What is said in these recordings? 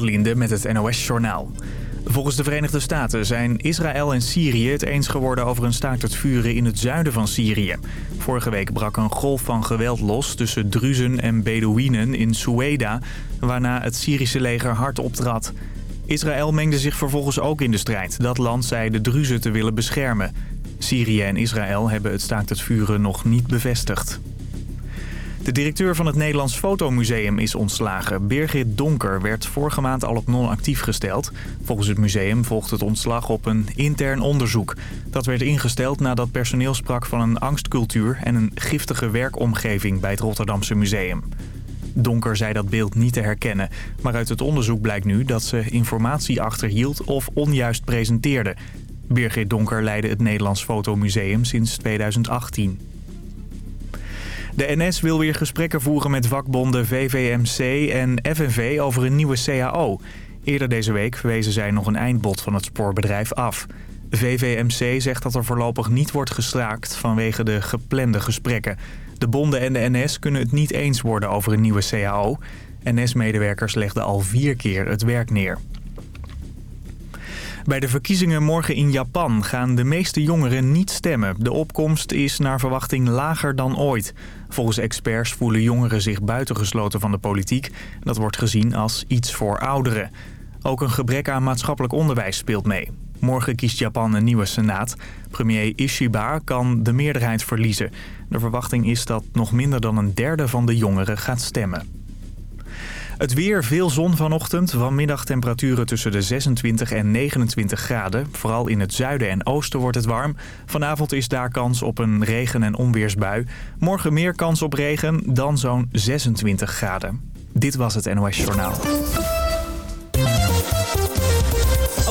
Linde met het NOS-journaal. Volgens de Verenigde Staten zijn Israël en Syrië het eens geworden over een staakt het vuren in het zuiden van Syrië. Vorige week brak een golf van geweld los tussen Druzen en Bedouinen in Sueda, waarna het Syrische leger hard optrad. Israël mengde zich vervolgens ook in de strijd. Dat land zei de Druzen te willen beschermen. Syrië en Israël hebben het staakt het vuren nog niet bevestigd. De directeur van het Nederlands Fotomuseum is ontslagen. Birgit Donker werd vorige maand al op non-actief gesteld. Volgens het museum volgt het ontslag op een intern onderzoek. Dat werd ingesteld nadat personeel sprak van een angstcultuur... en een giftige werkomgeving bij het Rotterdamse museum. Donker zei dat beeld niet te herkennen. Maar uit het onderzoek blijkt nu dat ze informatie achterhield of onjuist presenteerde. Birgit Donker leidde het Nederlands Fotomuseum sinds 2018. De NS wil weer gesprekken voeren met vakbonden VVMC en FNV over een nieuwe CAO. Eerder deze week wezen zij nog een eindbod van het spoorbedrijf af. VVMC zegt dat er voorlopig niet wordt gestraakt vanwege de geplande gesprekken. De bonden en de NS kunnen het niet eens worden over een nieuwe CAO. NS-medewerkers legden al vier keer het werk neer. Bij de verkiezingen morgen in Japan gaan de meeste jongeren niet stemmen. De opkomst is naar verwachting lager dan ooit. Volgens experts voelen jongeren zich buitengesloten van de politiek. Dat wordt gezien als iets voor ouderen. Ook een gebrek aan maatschappelijk onderwijs speelt mee. Morgen kiest Japan een nieuwe senaat. Premier Ishiba kan de meerderheid verliezen. De verwachting is dat nog minder dan een derde van de jongeren gaat stemmen. Het weer, veel zon vanochtend. Vanmiddag temperaturen tussen de 26 en 29 graden. Vooral in het zuiden en oosten wordt het warm. Vanavond is daar kans op een regen- en onweersbui. Morgen meer kans op regen, dan zo'n 26 graden. Dit was het NOS Journaal.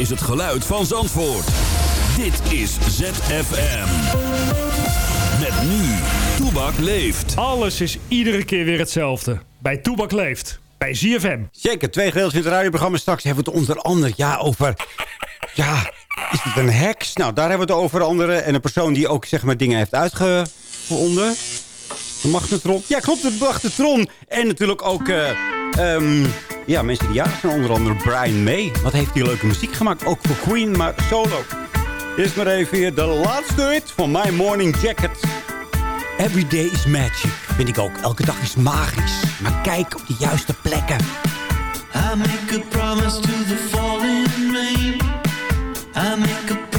Is het geluid van Zandvoort. Dit is ZFM. Met nu, Toebak leeft. Alles is iedere keer weer hetzelfde. Bij Toebak leeft. Bij ZFM. Zeker, twee gedeeltes in het radioprogramma. Straks hebben we het onder andere ja, over... Ja, is het een heks? Nou, daar hebben we het over andere. En een persoon die ook zeg maar dingen heeft uitgevonden. De magnetron. Ja, klopt, de magnetron. En natuurlijk ook... eh, ehm, ja, mensen die jarig zijn. Onder andere Brian May. Wat heeft hij leuke muziek gemaakt. Ook voor Queen, maar solo. Eerst maar even weer de laatste hit van My Morning Jacket. Every day is magic. Vind ik ook. Elke dag is magisch. Maar kijk op de juiste plekken. I make a promise to the falling rain. I make a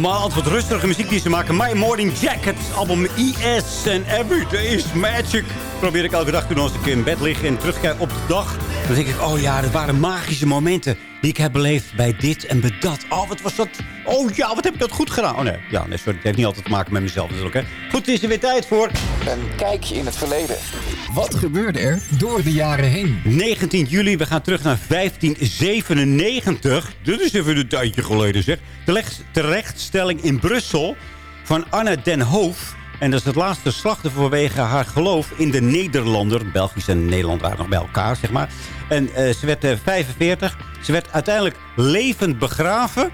Normaal altijd wat rustige muziek die ze maken. My Morning Jacket, album ES en Every Day is Magic. Probeer ik elke dag te doen als ik in bed lig en terugkijk op de dag. Dan denk ik, oh ja, dat waren magische momenten die ik heb beleefd bij dit en bij dat. Oh, wat was dat? Oh ja, wat heb ik dat goed gedaan? Oh nee, ja, nee sorry, het heeft niet altijd te maken met mezelf natuurlijk. Hè. Goed, het is er weer tijd voor. Een kijkje in het verleden. Wat gebeurde er door de jaren heen? 19 juli, we gaan terug naar 1597. Dit is even een tijdje geleden zeg. Terecht- Terechtstelling in Brussel van Anne den Hoof. En dat is het laatste slachtoffer vanwege haar geloof in de Nederlander. Belgisch en Nederland waren nog bij elkaar, zeg maar. En eh, ze werd eh, 45. Ze werd uiteindelijk levend begraven.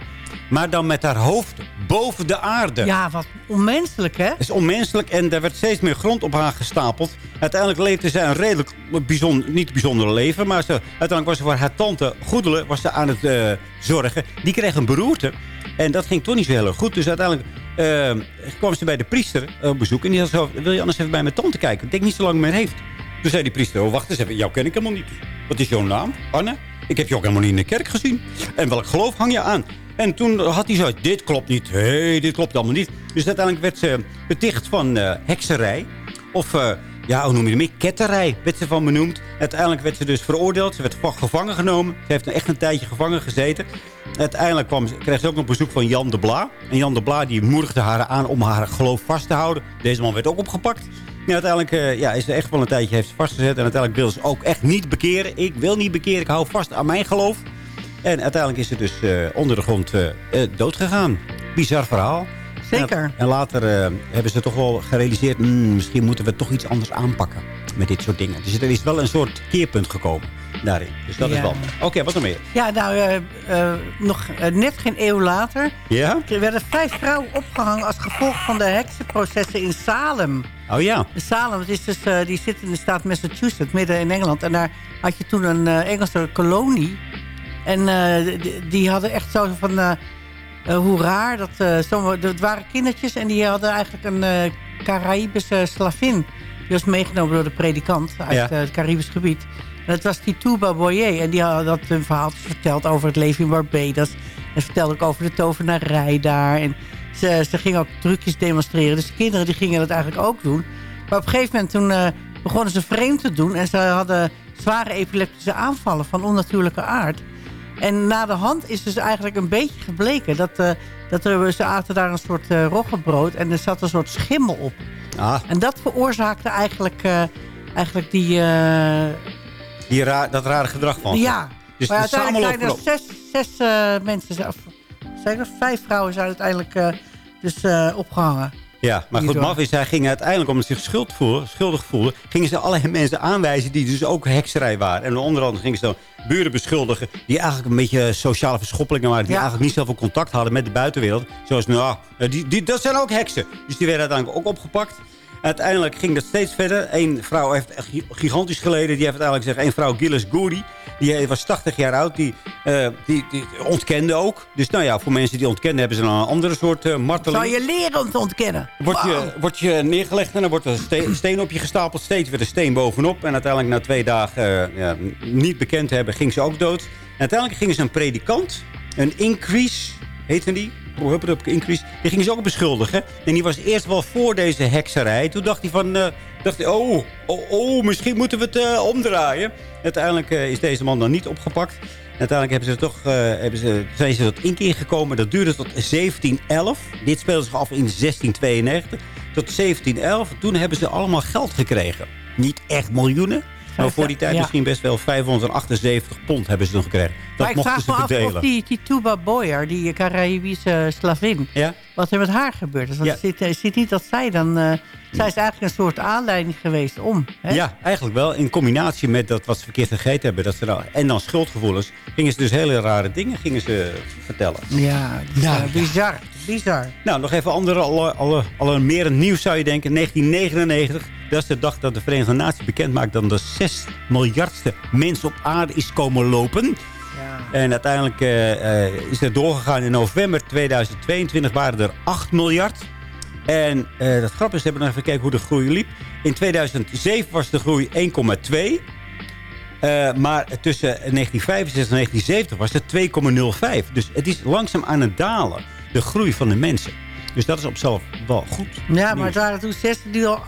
Maar dan met haar hoofd boven de aarde. Ja, wat onmenselijk, hè? Het is onmenselijk en er werd steeds meer grond op haar gestapeld. Uiteindelijk leefde zij een redelijk bijzonder, niet bijzonder leven. Maar ze, uiteindelijk was ze voor haar tante Goedelen was ze aan het eh, zorgen. Die kreeg een beroerte. En dat ging toch niet zo heel erg goed. Dus uiteindelijk eh, kwam ze bij de priester op bezoek. En die had zo, wil je anders even bij mijn tante kijken? Ik denk niet zo lang meer heeft. Toen zei die priester, oh wacht eens even, jou ken ik helemaal niet. Wat is jouw naam? Anne? Ik heb je ook helemaal niet in de kerk gezien. En welk geloof hang je aan? En toen had hij zo, dit klopt niet. Hé, hey, dit klopt allemaal niet. Dus uiteindelijk werd ze beticht van eh, hekserij. Of, eh, ja, hoe noem je het meer? Ketterij werd ze van benoemd. Uiteindelijk werd ze dus veroordeeld. Ze werd va- gevangen genomen. Ze heeft echt een tijdje gevangen gezeten. Uiteindelijk kwam, kreeg ze ook nog bezoek van Jan de Bla. En Jan de Bla die moedigde haar aan om haar geloof vast te houden. Deze man werd ook opgepakt. Uiteindelijk eh, ja, is ze echt wel een tijdje heeft ze vastgezet. En uiteindelijk wil ze ook echt niet bekeren. Ik wil niet bekeren. Ik hou vast aan mijn geloof. En uiteindelijk is ze dus eh, onder de grond eh eh, doodgegaan. Bizar verhaal. Zeker. En, en later hebben ze toch wel gerealiseerd... "Hmm, misschien moeten we toch iets anders aanpakken met dit soort dingen. Dus er is wel een soort keerpunt gekomen daarin. Dus dat is wel... Oké, wat nog meer? Ja, nou, nog net geen eeuw later... Ja? Er werden vijf vrouwen opgehangen als gevolg van de heksenprocessen in Salem. Oh ja. Salem, is dus, die zit in de staat Massachusetts, midden in Engeland. En daar had je toen een Engelse kolonie. En eh, die, die hadden echt zo van... eh, hoe raar, dat, sommige, dat waren kindertjes... en die hadden eigenlijk een eh Caribische slavin. Die was meegenomen door de predikant uit Ja. het Caribisch gebied. En dat was Tituba Boyer. En die had dat een verhaaltje verteld over het leven in Barbados. En vertelde ook over de tovenarij daar. En ze, ze ging ook trucjes demonstreren. Dus de kinderen die gingen dat eigenlijk ook doen. Maar op een gegeven moment toen begonnen ze vreemd te doen. En ze hadden zware epileptische aanvallen van onnatuurlijke aard. En na de hand is dus eigenlijk een beetje gebleken... dat, eh, dat er, ze aten daar een soort eh roggebrood en er zat een soort schimmel op. Ah, En dat veroorzaakte eigenlijk, eh, eigenlijk die... die dat rare gedrag van ja, Dus maar de uiteindelijk zijn er zes, zes mensen... Of, zeker vijf vrouwen zijn uiteindelijk dus eh, opgehangen. Ja, maar goed, maf is, hij ging uiteindelijk, omdat ze zich schuld voelden, schuldig voelden... gingen ze allerlei mensen aanwijzen die dus ook hekserij waren. En onder andere gingen ze dan buren beschuldigen... die eigenlijk een beetje sociale verschoppelingen waren... die Ja. eigenlijk niet zoveel contact hadden met de buitenwereld. Zoals, nou, die, die, dat zijn ook heksen. Dus die werden uiteindelijk ook opgepakt. Uiteindelijk ging dat steeds verder. Eén vrouw heeft gigantisch geleden. Die heeft uiteindelijk gezegd, één vrouw, Gilles Goody... die was 80 jaar oud, die, eh, die, die ontkende ook. Dus nou ja, voor mensen die ontkenden... hebben ze dan een andere soort eh, marteling. Zou je leren om te ontkennen? Word je, word je neergelegd en dan wordt er een steen, steen op je gestapeld. Steeds weer een steen bovenop. En uiteindelijk na twee dagen eh, ja, niet bekend hebben, ging ze ook dood. En uiteindelijk gingen ze een predikant, een increase, heette die? Increase. Die gingen ze ook beschuldigen. En die was eerst wel voor deze hekserij. Toen dacht hij van, eh, dacht hij, oh, oh, oh, misschien moeten we het eh, omdraaien. Uiteindelijk eh, is deze man dan niet opgepakt. Uiteindelijk hebben ze toch, hebben ze, zijn ze tot inkeer gekomen. Dat duurde tot 1711. Dit speelde zich af in 1692. Tot 1711. Toen hebben ze allemaal geld gekregen. Niet echt miljoenen. Maar voor die tijd Ja. misschien best wel 578 pond hebben ze toen gekregen. Dat maar ik mochten vraag ze me af verdelen. of die, die Tuba Boyer, die Caribische slavin... Ja? wat er met haar gebeurd is. Want Ja. ziet niet dat zij dan... eh, zij is eigenlijk een soort aanleiding geweest om. Hè? Ja, eigenlijk wel. In combinatie met dat wat ze verkeerd gegeten hebben. Dat ze dan, en dan schuldgevoelens. Gingen ze dus hele rare dingen gingen ze vertellen. Ja, ja. bizar. Bizar. Nou, nog even andere, alle, alle, alarmerend nieuws zou je denken. 1999, dat is de dag dat de Verenigde Naties bekend maakt... dat er 6 miljardste mens op aarde is komen lopen. Ja. En uiteindelijk eh, eh, is het doorgegaan in november 2022 waren er 8 miljard. En eh dat grappige is, we hebben nog even gekeken hoe de groei liep. In 2007 was de groei 1,2. Eh, maar tussen 1965 en 1970 was het 2,05. Dus het is langzaam aan het dalen. De groei van de mensen. Dus dat is op zichzelf wel goed. Ja, maar het waren toen zes, nu al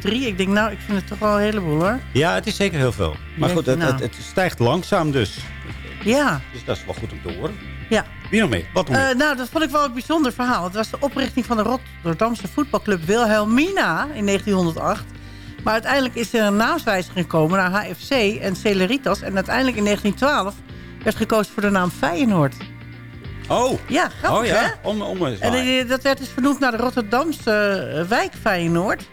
8,3. Ik denk, nou, ik vind het toch wel een heleboel, hoor. Ja, het is zeker heel veel. Maar goed, het, nou. het, het stijgt langzaam dus. Ja, Dus dat is wel goed om te horen. ja. Wie nog mee? Wat nog? Eh, nou, dat vond ik wel een bijzonder verhaal. Het was de oprichting van de Rotterdamse voetbalclub Wilhelmina in 1908. Maar uiteindelijk is er een naamswijziging gekomen naar HFC en Celeritas. En uiteindelijk in 1912 werd gekozen voor de naam Feyenoord. Oh, Ja, grappig oh hè? ja, om, En eh, dat werd dus vernoemd naar de Rotterdamse eh, wijk Feyenoord.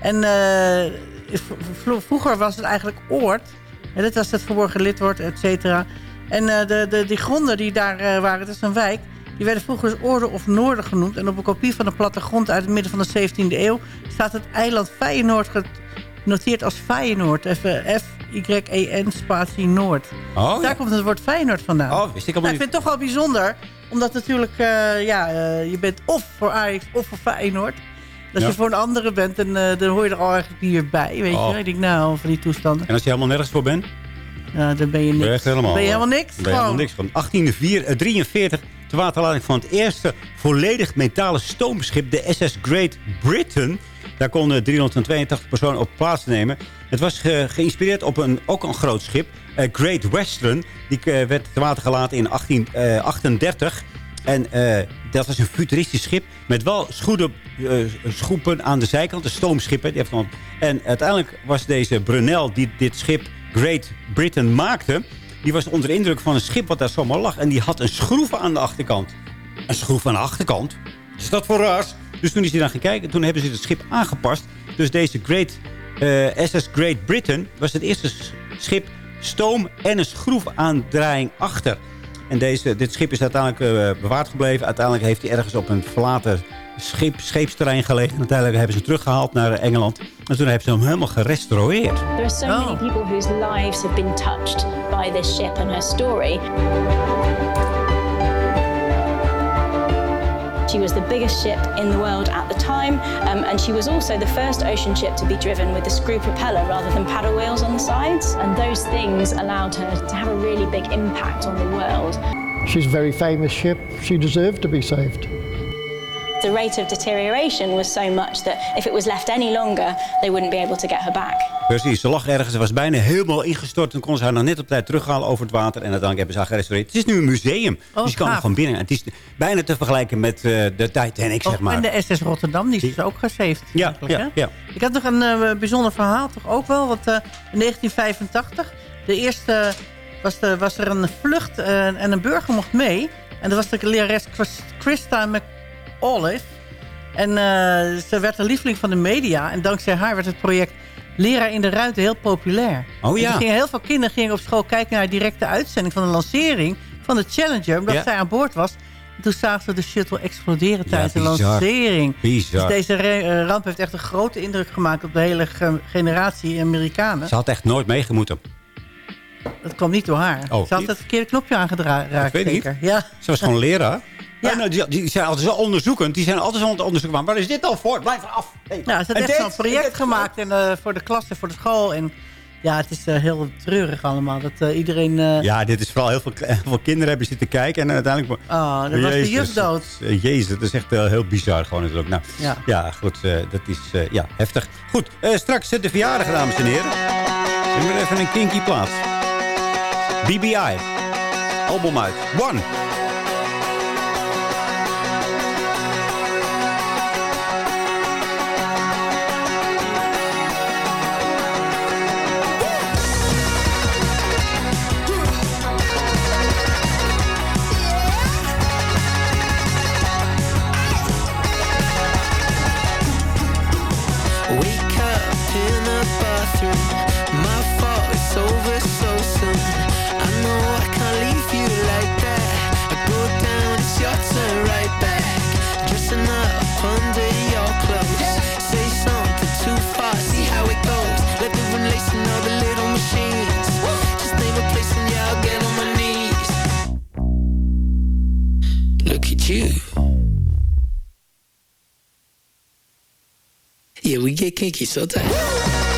En eh, vroeger was het eigenlijk Oord. En dit was het verborgen lidwoord, et cetera. En de, de, die gronden die daar waren, het is een wijk... die werden vroeger dus Oorden of Noorden genoemd. En op een kopie van de plattegrond uit het midden van de 17e eeuw... staat het eiland Feyenoord genoteerd als Feyenoord. Even F-Y-E-N spatie Noord. Oh, Daar ja. komt het woord Feyenoord vandaan. oh, wist ik Nou, allemaal ik niet. vind het toch wel bijzonder. Omdat natuurlijk, eh, ja, eh, je bent of voor Ajax of voor Feyenoord. Als Ja. je voor een andere bent, dan, eh, dan hoor je er al eigenlijk niet meer bij. Weet Oh. je? Ik denk, nou, van die toestanden. En als je helemaal nergens voor bent? Ja, dan ben je niks. Ben je echt helemaal, ben je helemaal niks. Ben je helemaal niks van. 1843, de waterlading van het eerste volledig metalen stoomschip, de SS Great Britain. Daar konden 382 personen op plaatsnemen. Het was ge- geïnspireerd op een, ook een groot schip, eh, Great Western. Die eh, werd te water gelaten in 1838. En eh, dat was een futuristisch schip met wel schoeden, eh, schoepen aan de zijkant, de stoomschippen. Die heeft dan, en uiteindelijk was deze Brunel, die dit schip Great Britain maakte... die was onder de indruk van een schip wat daar zomaar lag. En die had een schroef aan de achterkant. Een schroef aan de achterkant? Is dat voor raars? Dus toen is hij dan gaan kijken. Toen hebben ze het schip aangepast. Dus deze Great, eh, SS Great Britain was het eerste schip stoom en een schroefaandrijing achter. En deze, dit schip is uiteindelijk eh, bewaard gebleven. Uiteindelijk heeft hij ergens op een verlaten schip, scheepsterrein gelegen. En uiteindelijk hebben ze hem teruggehaald naar Engeland. En toen hebben ze hem helemaal gerestaureerd. There are so Oh. many people whose lives have been touched by this ship and her story. She was the biggest ship in the world at the time, um, and she was also the first ocean ship to be driven with a screw propeller rather than paddle wheels on the sides. And those things allowed her to have a really big impact on the world. She's a very famous ship. She deserved to be saved. The rate of deterioration was so much that if it was left any longer, they wouldn't be able to get her back. Precies, ze lag ergens. Ze was bijna helemaal ingestort. Toen konden ze haar nog net op tijd terughalen over het water. En uiteindelijk hebben ze haar gerestaureerd. Het is nu een museum. Oh, dus je kan er gewoon binnen. Het is bijna te vergelijken met eh, de Titanic, zeg Oh, maar. en de SS Rotterdam, die is dus ook gesaved. Ja, ja. Ik had nog een eh, bijzonder verhaal toch ook wel. Want eh, in 1985, de eerste, was, de, was er een vlucht en een burger mocht mee. En dat was de lerares Chris- Christa McAuliffe. En ze werd een lieveling van de media. En dankzij haar werd het project Leraar in de Ruimte heel populair. Oh En ja. gingen heel veel kinderen gingen op school kijken naar de directe uitzending van de lancering van de Challenger. Omdat Ja. zij aan boord was. En toen zagen ze de shuttle exploderen tijdens de lancering. Bizar. Dus deze eh, ramp heeft echt een grote indruk gemaakt op de hele ge- generatie Amerikanen. Ze had echt nooit meegemoeten. Dat kwam niet door haar. Oh, ze had niet? het verkeerde knopje aangeraakt. Dat weet ik niet. Ja. Ze was gewoon leraar. Ja. Ja. nou, die, die zijn altijd zo onderzoekend. Die zijn altijd zo aan het onderzoeken. Maar waar is dit dan voor? Blijf eraf. Hey. Ja, ze had En echt zo'n project gemaakt en, eh, voor de klas en voor de school. En ja, het is eh, heel treurig allemaal. Dat eh, iedereen... eh, Ja, dit is vooral heel veel, heel veel kinderen hebben zitten kijken. En uiteindelijk... Oh, dan was de Jezus, juf dood. Jezus, dat is echt heel bizar gewoon natuurlijk. Nou, Ja. ja, goed, dat is ja, heftig. Goed, straks de verjaardag, dames en heren. Ik moet even een kinky plaats. BBI. Album uit. One. Yeah, we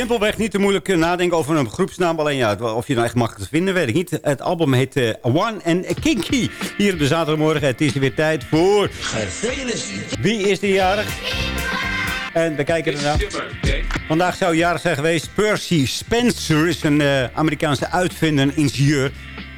Simpelweg niet te moeilijk eh, nadenken over een groepsnaam. Alleen ja, of je nou echt makkelijk te vinden, weet ik niet. Het album heet eh, One and Kinky. Hier op de zaterdagmorgen. Het is weer tijd voor... Gefeliciteerd. Wie is die jarig? En we kijken ernaar. Vandaag zou jarig zijn geweest. Percy Spencer is een eh, Amerikaanse uitvinder en ingenieur.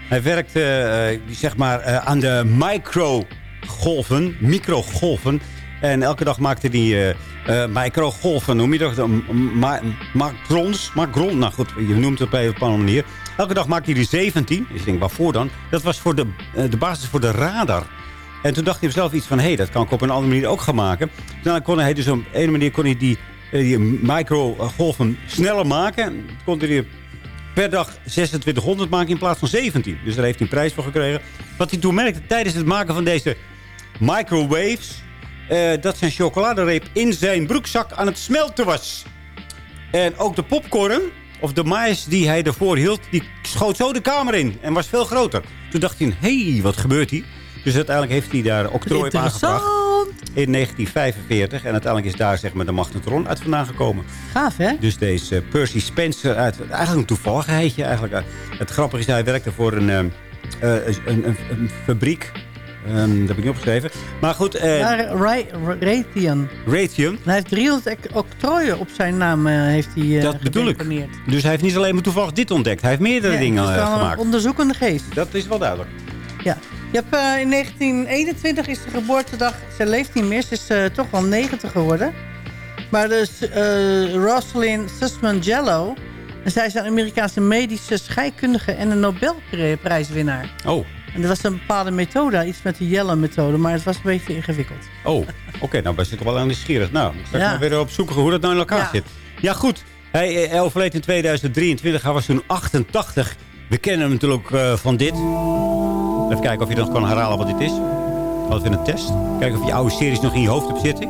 Hij werkt eh, zeg maar aan de microgolven, microgolven. En elke dag maakte hij eh, eh, microgolven, noem je dat? Ma macrons, macron, nou goed, je noemt het op een bepaalde manier. Elke dag maakte hij er 17. Dus ik denk, waarvoor dan? Dat was voor de, eh, de basis voor de radar. En toen dacht hij zelf iets van, hé, hey, dat kan ik op een andere manier ook gaan maken. Dan kon hij dus op een manier kon hij die, eh, die microgolven sneller maken. Toen kon hij per dag 2600 maken in plaats van 17. Dus daar heeft hij een prijs voor gekregen. Wat hij toen merkte tijdens het maken van deze microwaves... eh, dat zijn chocoladereep in zijn broekzak aan het smelten was. En ook de popcorn, of de mais die hij ervoor hield... die schoot zo de kamer in en was veel groter. Toen dacht hij, hé, hey, wat gebeurt hier? Dus uiteindelijk heeft hij daar octrooi op aangebracht. In 1945. En uiteindelijk is daar zeg maar, de magnetron uit vandaan gekomen. Gaaf, hè? Dus deze Percy Spencer, uit, eigenlijk een toevalligheidje. Eigenlijk. eh, Het grappige is, hij werkte voor een, eh, een, een, een fabriek. Ehm, dat heb ik niet opgeschreven. Maar goed, eh, Ja, Ra- Ra- Raytheon. Raytheon. Hij heeft 300 ec- octrooien op zijn naam eh, heeft hij eh Dat bedoel ik. Dus hij heeft niet alleen maar toevallig dit ontdekt. Hij heeft meerdere Ja, dingen het is eh, wel een gemaakt. onderzoekende geest. Dat is wel duidelijk. Ja. Je hebt, in 1921 is de geboortedag. Ze leeft niet meer. Ze is toch wel 90 geworden. Maar dus Rosalind Sussman Jello. Zij is een Amerikaanse medische scheikundige en een Nobelprijswinnaar. Oh, En dat was een bepaalde methode, iets met de Yellen-methode. Maar het was een beetje ingewikkeld. oh. oké. nou, we zitten wel aan nieuwsgierig. Nou, ik ga Ja. maar weer opzoeken hoe dat nou in elkaar Ja. zit. Ja, goed. Hij, eh, overleed in 2023. Hij was toen 88. We kennen hem natuurlijk eh, van dit. Even kijken of je dat kan herhalen wat dit is. Wat in een test. Kijken of je oude series nog in je hoofd hebt zitten.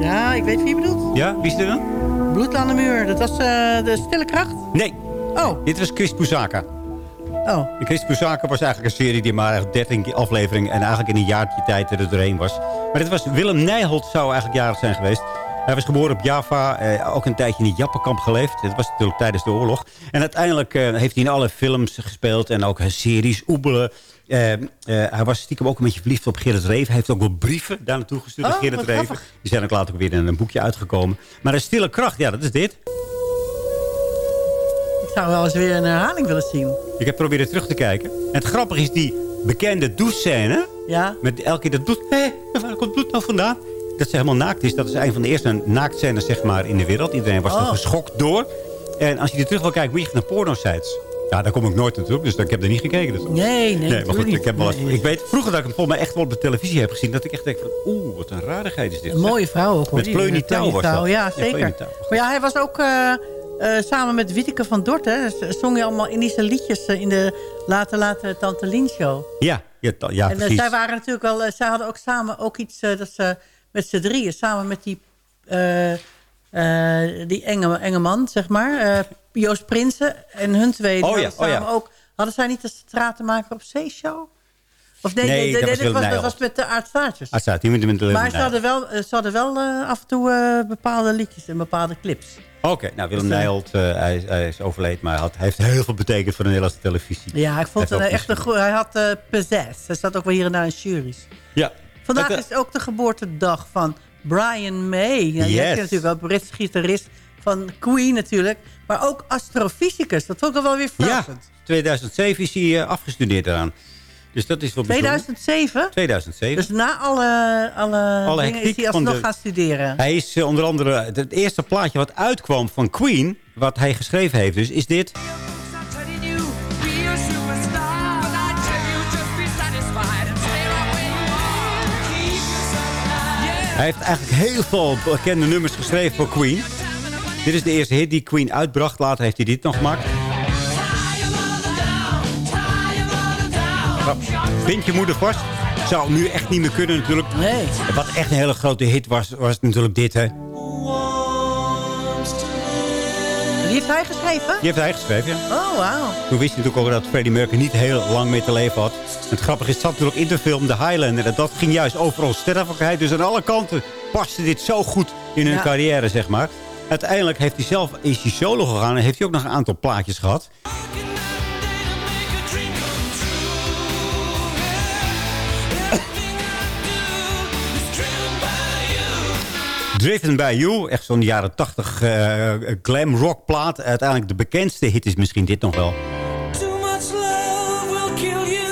Ja, ik weet wie je bedoelt. Ja, wie is er dan? Bloed aan de muur. Dat was eh, de stille kracht. Nee, Oh, dit was Chris Pusaka. Oh. En Chris Pusaka was eigenlijk een serie die maar echt 13 afleveringen... en eigenlijk in een jaartje tijd er doorheen was. Maar dit was Willem Nijholt zou eigenlijk jarig zijn geweest. Hij was geboren op Java, eh, ook een tijdje in het Jappenkamp geleefd. Dat was natuurlijk tijdens de oorlog. En uiteindelijk eh, heeft hij in alle films gespeeld en ook series, Oebelen. Eh, eh, hij was stiekem ook een beetje verliefd op Gerrit Reven. Hij heeft ook wel brieven daar naartoe gestuurd Oh, Gerrit Reven. Die zijn ook later weer in een boekje uitgekomen. Maar een stille kracht, ja, dat is dit. Zou wel eens weer een herhaling willen zien. Ik heb proberen terug te kijken. En het grappige is die bekende douchescène... Ja? Met elke keer dat bloed. Hé, waar komt bloed nou vandaan? Dat ze helemaal naakt is. Dat is een van de eerste naaktscènes zeg maar, in de wereld. Iedereen was er Oh. geschokt door. En als je er terug wil kijken, moet je naar porno-sites. Ja, daar kom ik nooit naartoe. Dus ik heb er niet gekeken. Dus. Nee, nee, Nee, maar goed, natuurlijk ik, heb wel eens, niet. Nee. ik weet vroeger dat ik hem volgens mij echt wel op de televisie heb gezien. Dat ik echt denk van, oeh, wat een rarigheid is dit. Een mooie vrouw ook hoor. Met Pleunie eh, Touw was dat. Ja, Ja, zeker. Touw. maar ja, hij was ook eh, eh, samen met Witteke van Dort. Hè, z- zong je allemaal Indische liedjes eh, in de Late Late Tante Lien show. Ja, ja, ja en eh, precies. zij waren natuurlijk wel, zij hadden ook samen ook iets dat ze met z'n drieën, samen met die, die enge, enge man, zeg maar, Joost Prinsen en hun twee, Oh ja, hadden oh ja. ook, hadden zij niet de stratenmaker op zeeshow? Of nee, Nee, nee, dat was dat was met de aardstaartjes. Met, de Maar ze hadden wel, ze hadden wel af en toe bepaalde liedjes en bepaalde clips. Oké, nou Willem Nijholt, eh, hij, hij is overleed, maar hij, had, hij heeft heel veel betekend voor de Nederlandse televisie. Ja, ik vond Hij het echt een goeie. Hij had pizzazz. Hij zat ook wel hier en daar in juries. Ja. Vandaag eh, is ook de geboortedag van Brian May. Ja, Je Yes. hebt natuurlijk wel Brits gitarist van Queen natuurlijk. Maar ook astrofysicus. Dat vond ik wel weer Ja, verrassend. 2007 is hij afgestudeerd eraan. Dus dat is wel bijzonder. 2007? 2007. Dus na alle, alle, Alle dingen is hij alsnog de- gaan studeren. Hij is eh, onder andere... Het eerste plaatje wat uitkwam van Queen... wat hij geschreven heeft dus, is dit. Hij heeft eigenlijk heel veel bekende nummers geschreven voor Queen. Dit is de eerste hit die Queen uitbracht. Later heeft hij dit nog gemaakt. Nou, Bind je moeder vast. Zou nu echt niet meer kunnen natuurlijk. Nee. Wat echt een hele grote hit was, was natuurlijk dit, hè. Die heeft hij geschreven? Die heeft hij geschreven, ja. Oh, wauw. Toen wist hij natuurlijk ook dat Freddie Mercury niet heel lang meer te leven had. En het grappige is, het zat natuurlijk in de film The Highlander. En dat ging juist over onsterfelijkheid. Dus aan alle kanten paste dit zo goed in hun Ja. carrière, zeg maar. Uiteindelijk heeft hij zelf, is hij solo gegaan en heeft hij ook nog een aantal plaatjes gehad. Driven by You, echt zo'n jaren 80 eh, glam rock plaat. Uiteindelijk de bekendste hit is misschien dit nog wel. Too much love will kill you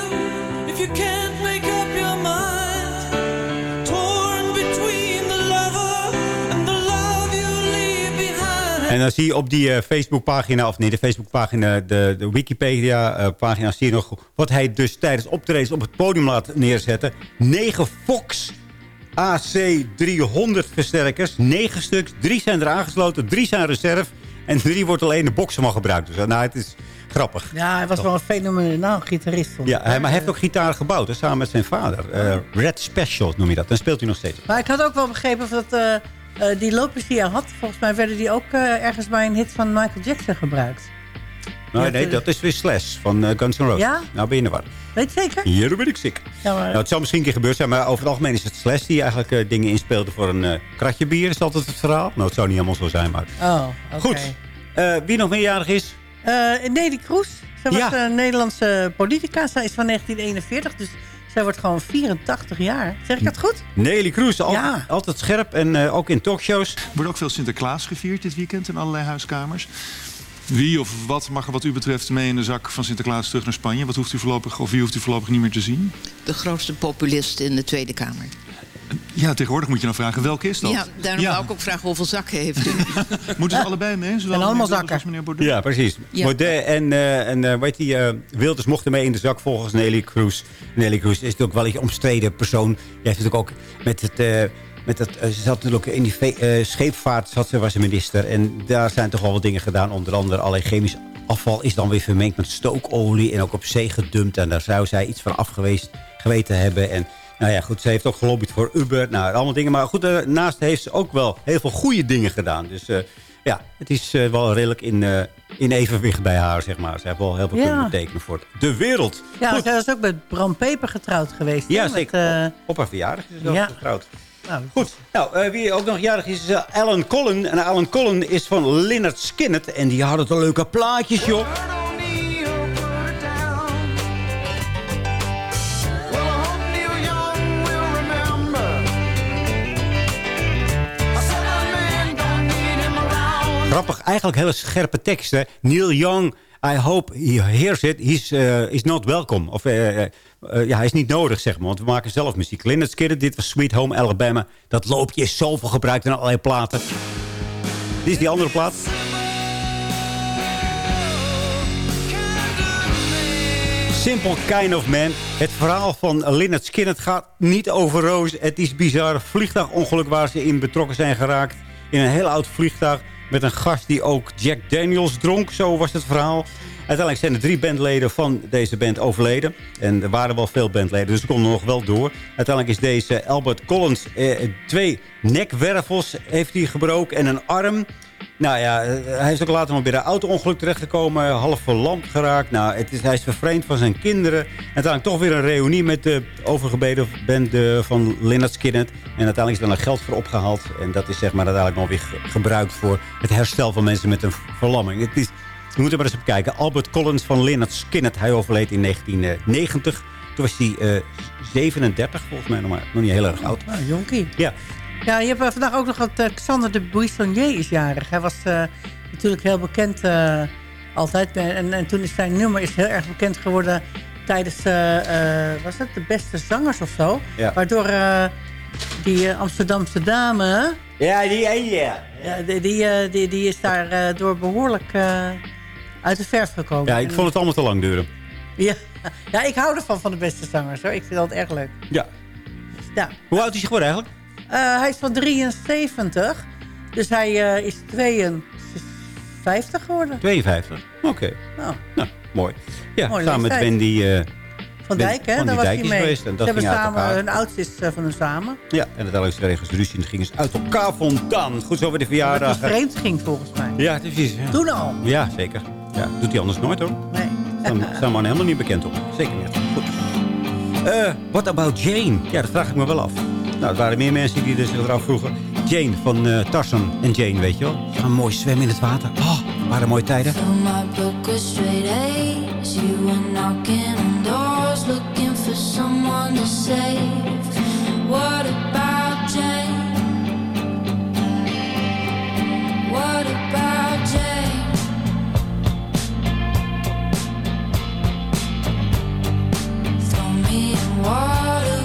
if you can't make up your mind. Torn between the lover and the love you leave behind. En dan zie je op die eh, Facebookpagina, of nee, de Facebookpagina, de, de Wikipedia-pagina, zie je nog wat hij dus tijdens optredens op het podium laat neerzetten. 9 Fox AC300 versterkers, 9 stuks, drie zijn er aangesloten, drie zijn reserve en drie wordt alleen de boxen mag gebruikt. Dus eh, nou, het is grappig. Ja, hij was wel een fenomenaal gitarist. vond Ja, maar hij heeft ook gitaar gebouwd, hè, samen met zijn vader. Eh, Red Special noem je dat. Dan speelt hij nog steeds. Maar ik had ook wel begrepen dat eh, eh, die lopers die hij had... volgens mij werden die ook eh, ergens bij een hit van Michael Jackson gebruikt. Nee, Ja, nee, de- dat is weer Slash van eh, Guns N' Roses. Ja? Nou ben je in de war. Weet je zeker? Hier ben ik ziek. Ja, maar... Nou, het zou misschien een keer gebeurd zijn, maar over het algemeen is het Slash die eigenlijk eh, dingen inspeelde voor een eh, kratje bier. Is altijd het verhaal. Nou, het zou niet helemaal zo zijn, maar... Oh, oké. Goed. Eh, wie nog meerjarig is? Eh, Nelly Kroes. Zij was Ja. een Nederlandse politica. Zij is van 1941, dus zij wordt gewoon 84 jaar. Zeg ik dat goed? Nelly Kroes, al- Ja. altijd scherp en eh, ook in talkshows. Er wordt ook veel Sinterklaas gevierd dit weekend in allerlei huiskamers. Wie of wat mag er wat u betreft mee in de zak van Sinterklaas terug naar Spanje? Wat hoeft u voorlopig, of wie hoeft u voorlopig niet meer te zien? De grootste populist in de Tweede Kamer. Ja, tegenwoordig moet je dan vragen, welke is dat? Ja, daarom wou ik ook vragen hoeveel zakken heeft u. Moeten ze allebei mee? Zowel En allemaal zakken. als meneer Baudet? Ja, precies. Ja. Baudet en, eh en eh, weet je, eh, Wilders mochten mee in de zak volgens Nelly Kroes. Nelly Kroes is natuurlijk wel een omstreden persoon. Die heeft natuurlijk ook met het... met het, eh, ze zat natuurlijk in die eh, scheepvaart, zat ze, was ze minister. En daar zijn toch wel wat dingen gedaan. Onder andere allerlei chemisch afval is dan weer vermengd met stookolie. En ook op zee gedumpt. En daar zou zij iets van afgeweest geweten hebben. En nou ja, goed, ze heeft ook gelobbyd voor Uber. Nou, allemaal dingen. Maar goed, daarnaast heeft ze ook wel heel veel goede dingen gedaan. Dus eh, ja, het is wel redelijk in, in evenwicht bij haar, zeg maar. Ze heeft wel heel veel Ja. kunnen betekenen voor de wereld. Ja, zij was ook met Bram Peper getrouwd geweest. Ja, Met, zeker. eh, Op- Op haar verjaardag is ze ja. getrouwd. Nou, Goed. Nou, eh, wie ook nog jarig is, is eh, Alan Cullen. En Alan Cullen is van Lynyrd Skynyrd. En die hadden toch leuke plaatjes, joh. Grappig, eigenlijk hele scherpe teksten. Neil Young, I hope he hears it. He's eh, is not welcome. Of eh, eh, ja, hij is niet nodig, zeg maar. Want we maken zelf muziek. Lynyrd Skynyrd, dit was Sweet Home Alabama. Dat loopje is zoveel gebruikt in allerlei platen. Dit is die andere plaat. Simple Kind of Man. Het verhaal van Lynyrd Skynyrd gaat niet over roos. Het is bizar. Vliegtuigongeluk waar ze in betrokken zijn geraakt. In een heel oud vliegtuig. Met een gast die ook Jack Daniels dronk. Zo was het verhaal. Uiteindelijk zijn er drie bandleden van deze band overleden. En er waren wel veel bandleden, dus ze konden nog wel door. Uiteindelijk is deze Albert Collins eh, twee nekwervels heeft hij gebroken en een arm. Nou ja, eh, hij is ook later nog bij een auto-ongeluk terechtgekomen. Half verlamd geraakt. Nou, het is, hij is vervreemd van zijn kinderen. Uiteindelijk toch weer een reunie met de overgebeden band van Lynyrd Skynyrd. En uiteindelijk is er dan geld voor opgehaald. En dat is zeg maar uiteindelijk nog weer ge- gebruikt voor het herstel van mensen met een verlamming. Het is, je moet er maar eens op kijken. Albert Collins van Lynyrd Skynyrd. Hij overleed in 1990. Toen was hij eh, 37 volgens mij nog, maar, nog niet heel erg oud. nou, jonkie. Ja, Ja, je hebt eh, vandaag ook nog wat... eh, Xander de Buissonnier is jarig. Hij was eh, natuurlijk heel bekend eh, altijd. En, en toen is zijn nummer is heel erg bekend geworden... tijdens, eh, eh, was het de beste zangers of zo? Ja. Waardoor eh, die eh, Amsterdamse dame... Ja, die, ja. Ja, die, die, eh, die, die is daar eh, door behoorlijk eh, uit de verf gekomen. Ja, ik vond het allemaal te lang duren. Ja, ja, ik hou ervan van de beste zangers. Hoor. Ik vind dat erg leuk. Ja. Ja. Hoe oud is hij geworden eigenlijk? Eh, hij is van 73. Dus hij eh, is 52 geworden. 52. Oké. Nou, Nou, mooi. Ja, samen met. Wendy... eh, van Dijk, hè? Van Daar die was hij mee. geweest en dat Ze ging hebben samen, hun oudste is van hun samen. ja, en is er ergens ruzie en dan gingen ze uit elkaar vandaan. Goed zo bij de Dat verjaardag. was vreemd ging volgens mij. Ja, precies. Ja. Toen al. Ja, zeker. Ja, doet hij anders nooit hoor. Nee. Staan staan man helemaal niet bekend op. Zeker niet. Goed. Eh, what about Jane? Ja, dat vraag ik me wel af. Nou, er waren meer mensen die er zich eraf vroegen. Jane van eh Tarzan en Jane, weet je wel. Ze gaan mooi zwemmen in het water. Oh, waren mooie tijden. Fill my book with straight A's. You were knocking on doors, looking for someone to save. What about Jane? What about Throw me in water,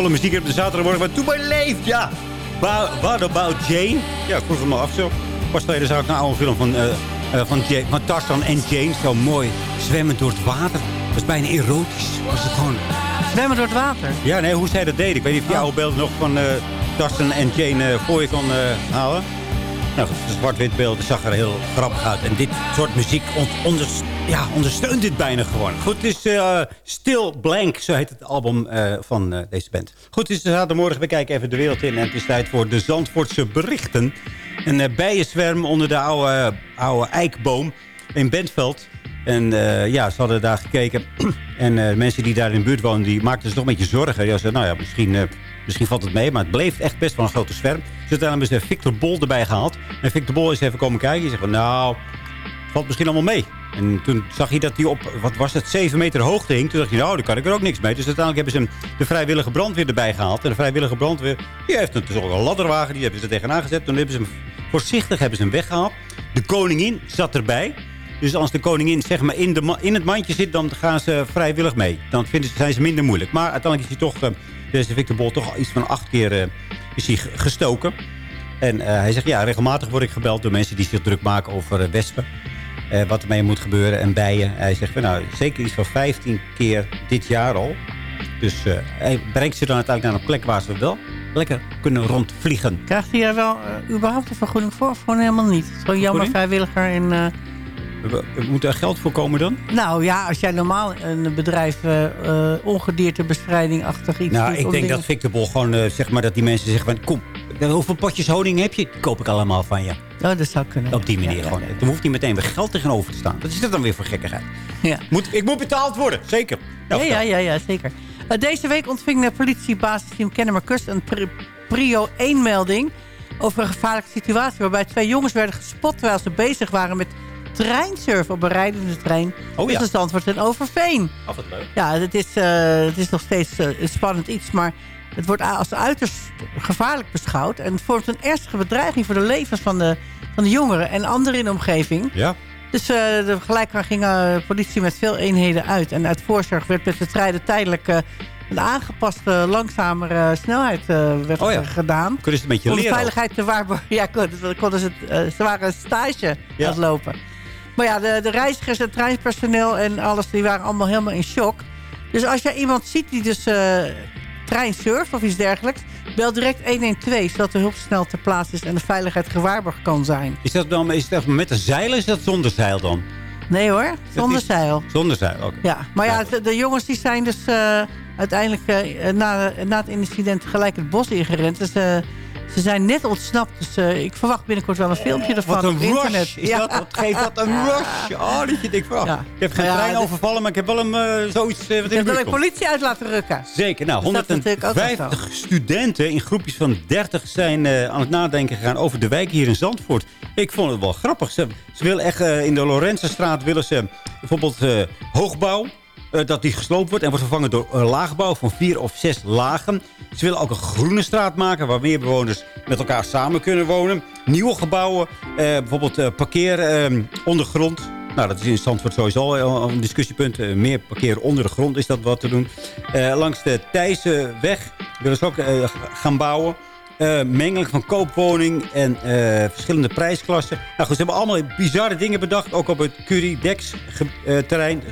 Zweetvolle muziek op de zaterdagmorgen. Maar toen bij leeft, ja. What about Jane? Ja, ik vroeg het me af zo. Pas geleden zag ik een oude film van, eh, van, Jane, van Tarzan en Jane. Zo mooi zwemmen door het water. Dat is bijna erotisch. Was het gewoon... Zwemmen door het water. Ja, nee, hoe zij dat deed. Ik weet niet of je oude beelden nog van Tarzan en Jane voor je kon halen. Nou, goed, het zwart-wit beeld zag er heel grappig uit. En dit soort muziek ja, ondersteunt dit bijna gewoon. Goed, het is eh, Still Blank, zo heet het album eh, van eh, deze band. Goed, het is zaterdagmorgen. We kijken even de wereld in. En het is tijd voor de Zandvoortse berichten. Een uh, bijenzwerm onder de oude, oude eikboom in Bentveld. En ja, ze hadden daar gekeken. en eh, mensen die daar in de buurt wonen, die maakten zich toch een beetje zorgen. Die zeiden, nou ja, misschien, misschien valt het mee. Maar het bleef echt best wel een grote zwerm. Dus uiteindelijk hebben ze Victor Bol erbij gehaald. En Victor Bol is even komen kijken. Die zegt van, nou, valt misschien allemaal mee. En toen zag hij dat hij op, wat was het, 7 meter hoogte hing. Toen dacht hij, nou, daar kan ik er ook niks mee. Dus uiteindelijk hebben ze de vrijwillige brandweer erbij gehaald. En de vrijwillige brandweer, die heeft toch een ladderwagen. Die hebben ze er tegenaan gezet. Toen hebben ze hem, voorzichtig hebben ze hem weggehaald. De koningin zat erbij. Dus als de koningin zeg maar, in, de, in het mandje zit, dan gaan ze vrijwillig mee. Dan vinden ze, zijn ze minder moeilijk. Maar uiteindelijk is hij toch, eh, deze Victor Bol, toch al iets van acht keer eh, is hij gestoken. En eh, hij zegt, ja, regelmatig word ik gebeld door mensen die zich druk maken over eh, wespen. Wat ermee moet gebeuren en bijen. Hij zegt, nou, zeker iets van 15 keer dit jaar al. Dus eh, hij brengt ze dan uiteindelijk naar een plek waar ze wel lekker kunnen rondvliegen. Krijgt hij er wel überhaupt een vergoeding voor? Of gewoon helemaal niet? Gewoon jammer vrijwilliger. En, Moet er geld voor komen dan? nou ja, als jij normaal een bedrijf uh, uh, ongediertebestrijding-achtig iets Nou, doet ik denk dat Victor Bol gewoon, eh, zeg maar, dat die mensen zeggen van... Kom, hoeveel potjes honing heb je? Die koop ik allemaal van je. Oh, dat zou kunnen. Op die manier Ja, ja, gewoon. ja. Er hoeft niet meteen weer geld tegenover te staan. Wat is dat dan weer voor gekkigheid? Ja. Moet, ik moet betaald worden, zeker. Nou, Ja, ja, ja, ja, zeker. Uh, deze week ontving de politiebasisteam Kennemerkust een pri- prio 1 melding over een gevaarlijke situatie waarbij twee jongens werden gespot terwijl ze bezig waren met treinsurfen op een rijdende trein Oh, ja. tussen Zandvoort en Overveen. Af het leuk. Ja, het is, eh, het is nog steeds eh, een spannend iets, maar het wordt als uiterst gevaarlijk beschouwd en het vormt een ernstige bedreiging voor de levens van de, van de jongeren en anderen in de omgeving. Ja. Dus de gelijk ging eh, de politie met veel eenheden uit. En uit voorzorg werd met de treinen tijdelijk een aangepaste, langzamere snelheid werd Oh ja. gedaan. Kunnen ze het een beetje Om de leren? veiligheid te waarborgen. Ja, konden, konden ze, het, ze waren een stage Ja. aan het lopen. Maar ja, de, de reizigers, het treinpersoneel en alles, die waren allemaal helemaal in shock. Dus als je iemand ziet die dus eh trein surft of iets dergelijks... bel direct 112, zodat de hulp snel ter plaatse is... en de veiligheid gewaarborgd kan zijn. Is dat dan is dat met een zeil of is dat zonder zeil dan? Nee hoor, zonder is- zeil. Zonder zeil, oké. Ja, maar ja, de, de jongens die zijn dus eh, uiteindelijk eh, na, na het incident gelijk het bos ingerend. Dus ze zijn net ontsnapt. Dus eh, ik verwacht binnenkort wel een filmpje ervan Wat een op internet. Is dat, wat geeft dat een rush? Oh, dat je denkt van, oh, Ja. ik heb geen Ja, trein overvallen, maar ik heb wel een, eh, zoiets eh, wat in Ik de heb komt. politie uit laten rukken. Zeker. Nou, Dus dat is natuurlijk ook wel 150 studenten in groepjes van 30 zijn aan het nadenken gegaan over de wijk hier in Zandvoort. Ik vond het wel grappig. Ze, ze willen echt in de Lorenzenstraat willen ze bijvoorbeeld hoogbouw. Eh, dat die gesloopt wordt en wordt vervangen door eh, laagbouw van vier of zes lagen. Ze willen ook een groene straat maken waar meer bewoners met elkaar samen kunnen wonen. Nieuwe gebouwen, eh, bijvoorbeeld eh, parkeer ondergrond. Nou, dat is in Zandvoort sowieso al een discussiepunt. Meer parkeren onder de grond is dat wat te doen. Langs de Thijssenweg willen ze ook gaan bouwen. Eh, mengeling van koopwoning en verschillende prijsklassen. Nou goed, ze hebben allemaal bizarre dingen bedacht. Ook op het Curidex-terrein.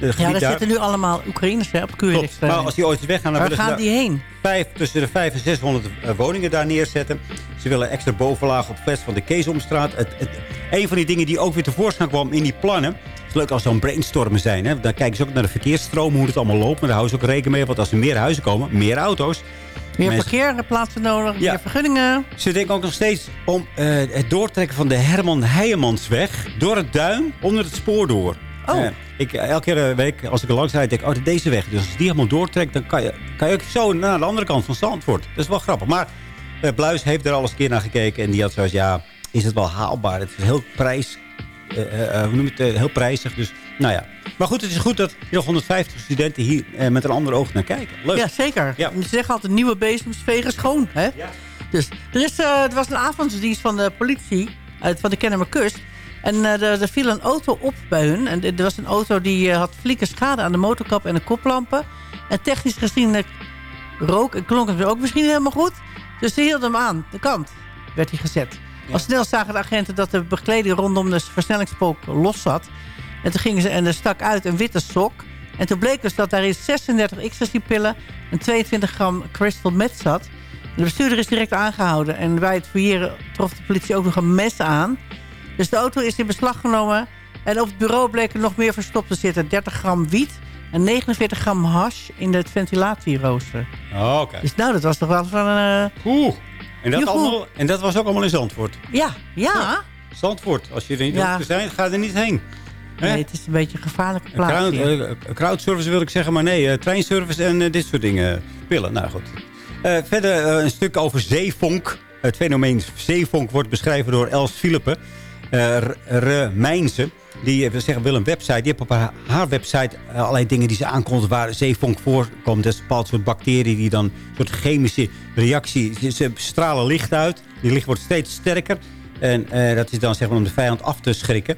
Ja, daar zitten nu allemaal Oekraïners hè, op Klopt. Curidex. Maar als die ooit weggaan, dan Waar willen ze gaan daar die heen? Vijf, tussen de 500 en 600 eh, woningen daar neerzetten. Ze willen extra bovenlaag op fles van de Keesomstraat. Het, het, een van die dingen die ook weer tevoorschijn kwam in die plannen. Het is leuk als ze een brainstormen zijn. Hè? Dan kijken ze ook naar de verkeersstroom, hoe het allemaal loopt. Maar daar houden ze ook rekening mee. Want als er meer huizen komen, meer auto's. Meer Mensen- parkeerplaatsen nodig, Ja. meer vergunningen. Ze denken ook nog steeds om eh, het doortrekken van de Herman Heijemansweg... door het duin onder het spoor door. Oh. Eh, ik, elke keer een week, als ik er langs rijd, denk ik... oh, deze weg. Dus als je die helemaal doortrekt, dan kan je, kan je ook zo naar de andere kant van Zandvoort. Dat is wel grappig. Maar eh, Bluis heeft er al eens een keer naar gekeken... en die had zoals ja, is het wel haalbaar? Het is heel prijs... eh, eh, hoe noem je het? eh, heel prijzig. Dus, nou ja. Maar goed, het is goed dat nog 150 studenten hier eh, met een ander oog naar kijken. Leuk. Ja, zeker. Ja. Ze zeggen altijd nieuwe bezems vegen schoon. Hè? Dus er, is, eh, er was een avonddienst van de politie uit, van de Kennemerkust. En eh, er, er viel een auto op bij hun. En er was een auto die eh, had flinke schade aan de motorkap en de koplampen. En technisch gezien eh, rook en klonk het ook misschien helemaal goed. Dus ze hielden hem aan. De kant werd hij gezet. Al snel zagen de agenten dat de bekleding rondom de versnellingspook los zat. En toen gingen ze en er stak uit een witte sok. En toen bleek dus dat daarin 36 ecstasy-pillen en 22 gram crystal meth zat. De bestuurder is direct aangehouden. En bij het fouilleren trof de politie ook nog een mes aan. Dus de auto is in beslag genomen. En op het bureau bleek er nog meer verstopt te zitten. 30 gram wiet en 49 gram hash in het ventilatierooster. Oh, Oké. Dus nou, dat was toch wel van... eh, Oeh. En dat, allemaal, en dat was ook allemaal in Zandvoort. ja, ja. Zandvoort. Als je er niet Ja. zijn, ga er niet heen. Nee, het is een beetje een gevaarlijke plaats crowd, hier. eh, crowdservice wil ik zeggen, maar nee, eh, treinservice en eh, dit soort dingen. Pillen, nou goed. Eh, verder eh, een stuk over zeevonk. Het fenomeen zeevonk wordt beschreven door Els Philippe. Eh Remijnse. Die eh, wil zeggen, wil een website. Die heeft op haar, website eh, allerlei dingen die ze aankondigt waar zeevonk voorkomt. Dat is een bepaald soort bacterie die dan een soort chemische reactie... Ze, ze stralen licht uit. Die licht wordt steeds sterker. En dat is dan zeg maar om de vijand af te schrikken.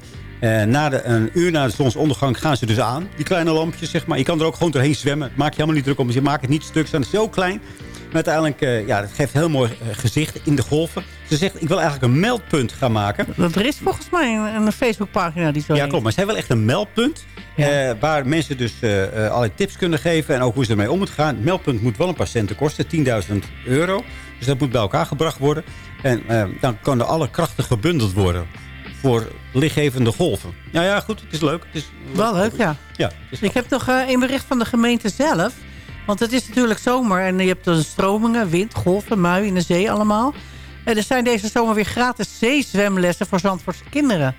Na de, een uur na de zonsondergang gaan ze dus aan. Die kleine lampjes, zeg maar. Je kan er ook gewoon doorheen zwemmen. Maak je helemaal niet druk om. Je maakt het niet stuk. Ze zijn zo klein. Maar uiteindelijk, eh, ja, het geeft een heel mooi eh, gezicht in de golven. Ze zegt, ik wil eigenlijk een meldpunt gaan maken. Er is volgens mij een, een Facebookpagina die zo Ja, klopt. Maar zij wil echt een meldpunt. eh, waar mensen dus eh, allerlei tips kunnen geven. En ook hoe ze ermee om moeten gaan. Het meldpunt moet wel een paar centen kosten. 10.000 euro. Dus dat moet bij elkaar gebracht worden. En eh, dan kunnen alle krachten gebundeld worden. Voor lichtgevende golven. Nou ja, goed. Het is leuk. Het is Wel leuk, ja. Ja, Ik heb nog een bericht van de gemeente zelf. Want het is natuurlijk zomer en je hebt dan stromingen, wind, golven, mui in de zee allemaal. En er zijn deze zomer weer gratis zeezwemlessen voor Zandvoortse kinderen.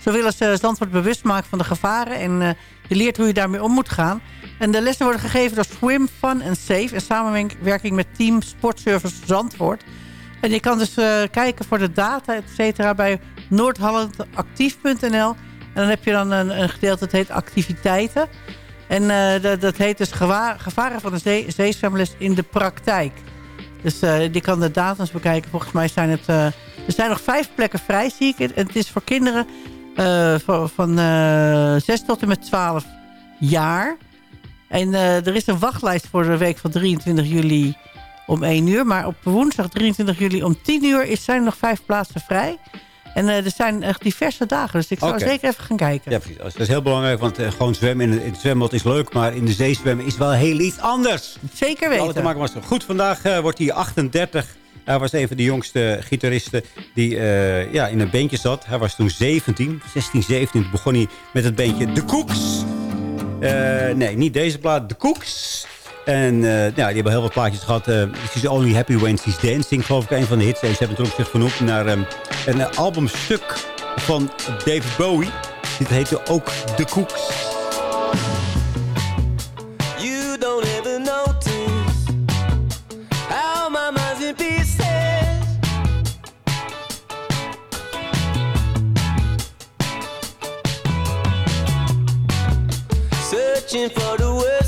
Zo willen ze Zandvoort bewust maken van de gevaren en eh, je leert hoe je daarmee om moet gaan. En de lessen worden gegeven door Swim, Fun and Safe in samenwerking met Team Sportservice Zandvoort. En je kan dus eh, kijken voor de data, et cetera, bij noordhollandactief.nl. En dan heb je dan een, een gedeelte dat heet activiteiten. En eh, dat, dat heet dus gevaren van de zee, zeezwemles in de praktijk. Dus eh, die kan de data's bekijken. Volgens mij zijn het... eh, er zijn nog vijf plekken vrij, zie ik. het. En het is voor kinderen van, van eh 6 tot en met 12 jaar. En er is een wachtlijst voor de week van 23 juli om 1 uur. Maar op woensdag 23 juli om 10 uur is, zijn er nog vijf plaatsen vrij. En eh, er zijn echt diverse dagen. Dus ik zou zeker even gaan kijken. Ja, precies. Dat is heel belangrijk, want eh, gewoon zwemmen in, in het zwembad is leuk... maar in de zee zwemmen is wel heel iets anders. Zeker Alle te weten. maken was goed, vandaag eh, wordt hij 38. Hij was een van de jongste gitaristen die ja, in een bandje zat. Hij was toen 17, 16, 17. Toen begon hij met het bandje The Cooks. Eh, nee, niet deze plaat, The Cooks. En eh, ja, die hebben heel wat plaatjes gehad. Eh She's Only Happy When She's Dancing, geloof ik, een van de hits. En ze hebben het ook zich naar ehm, een albumstuk van David Bowie. Dit heette ook The Cooks. You don't how my in pieces. Searching for the words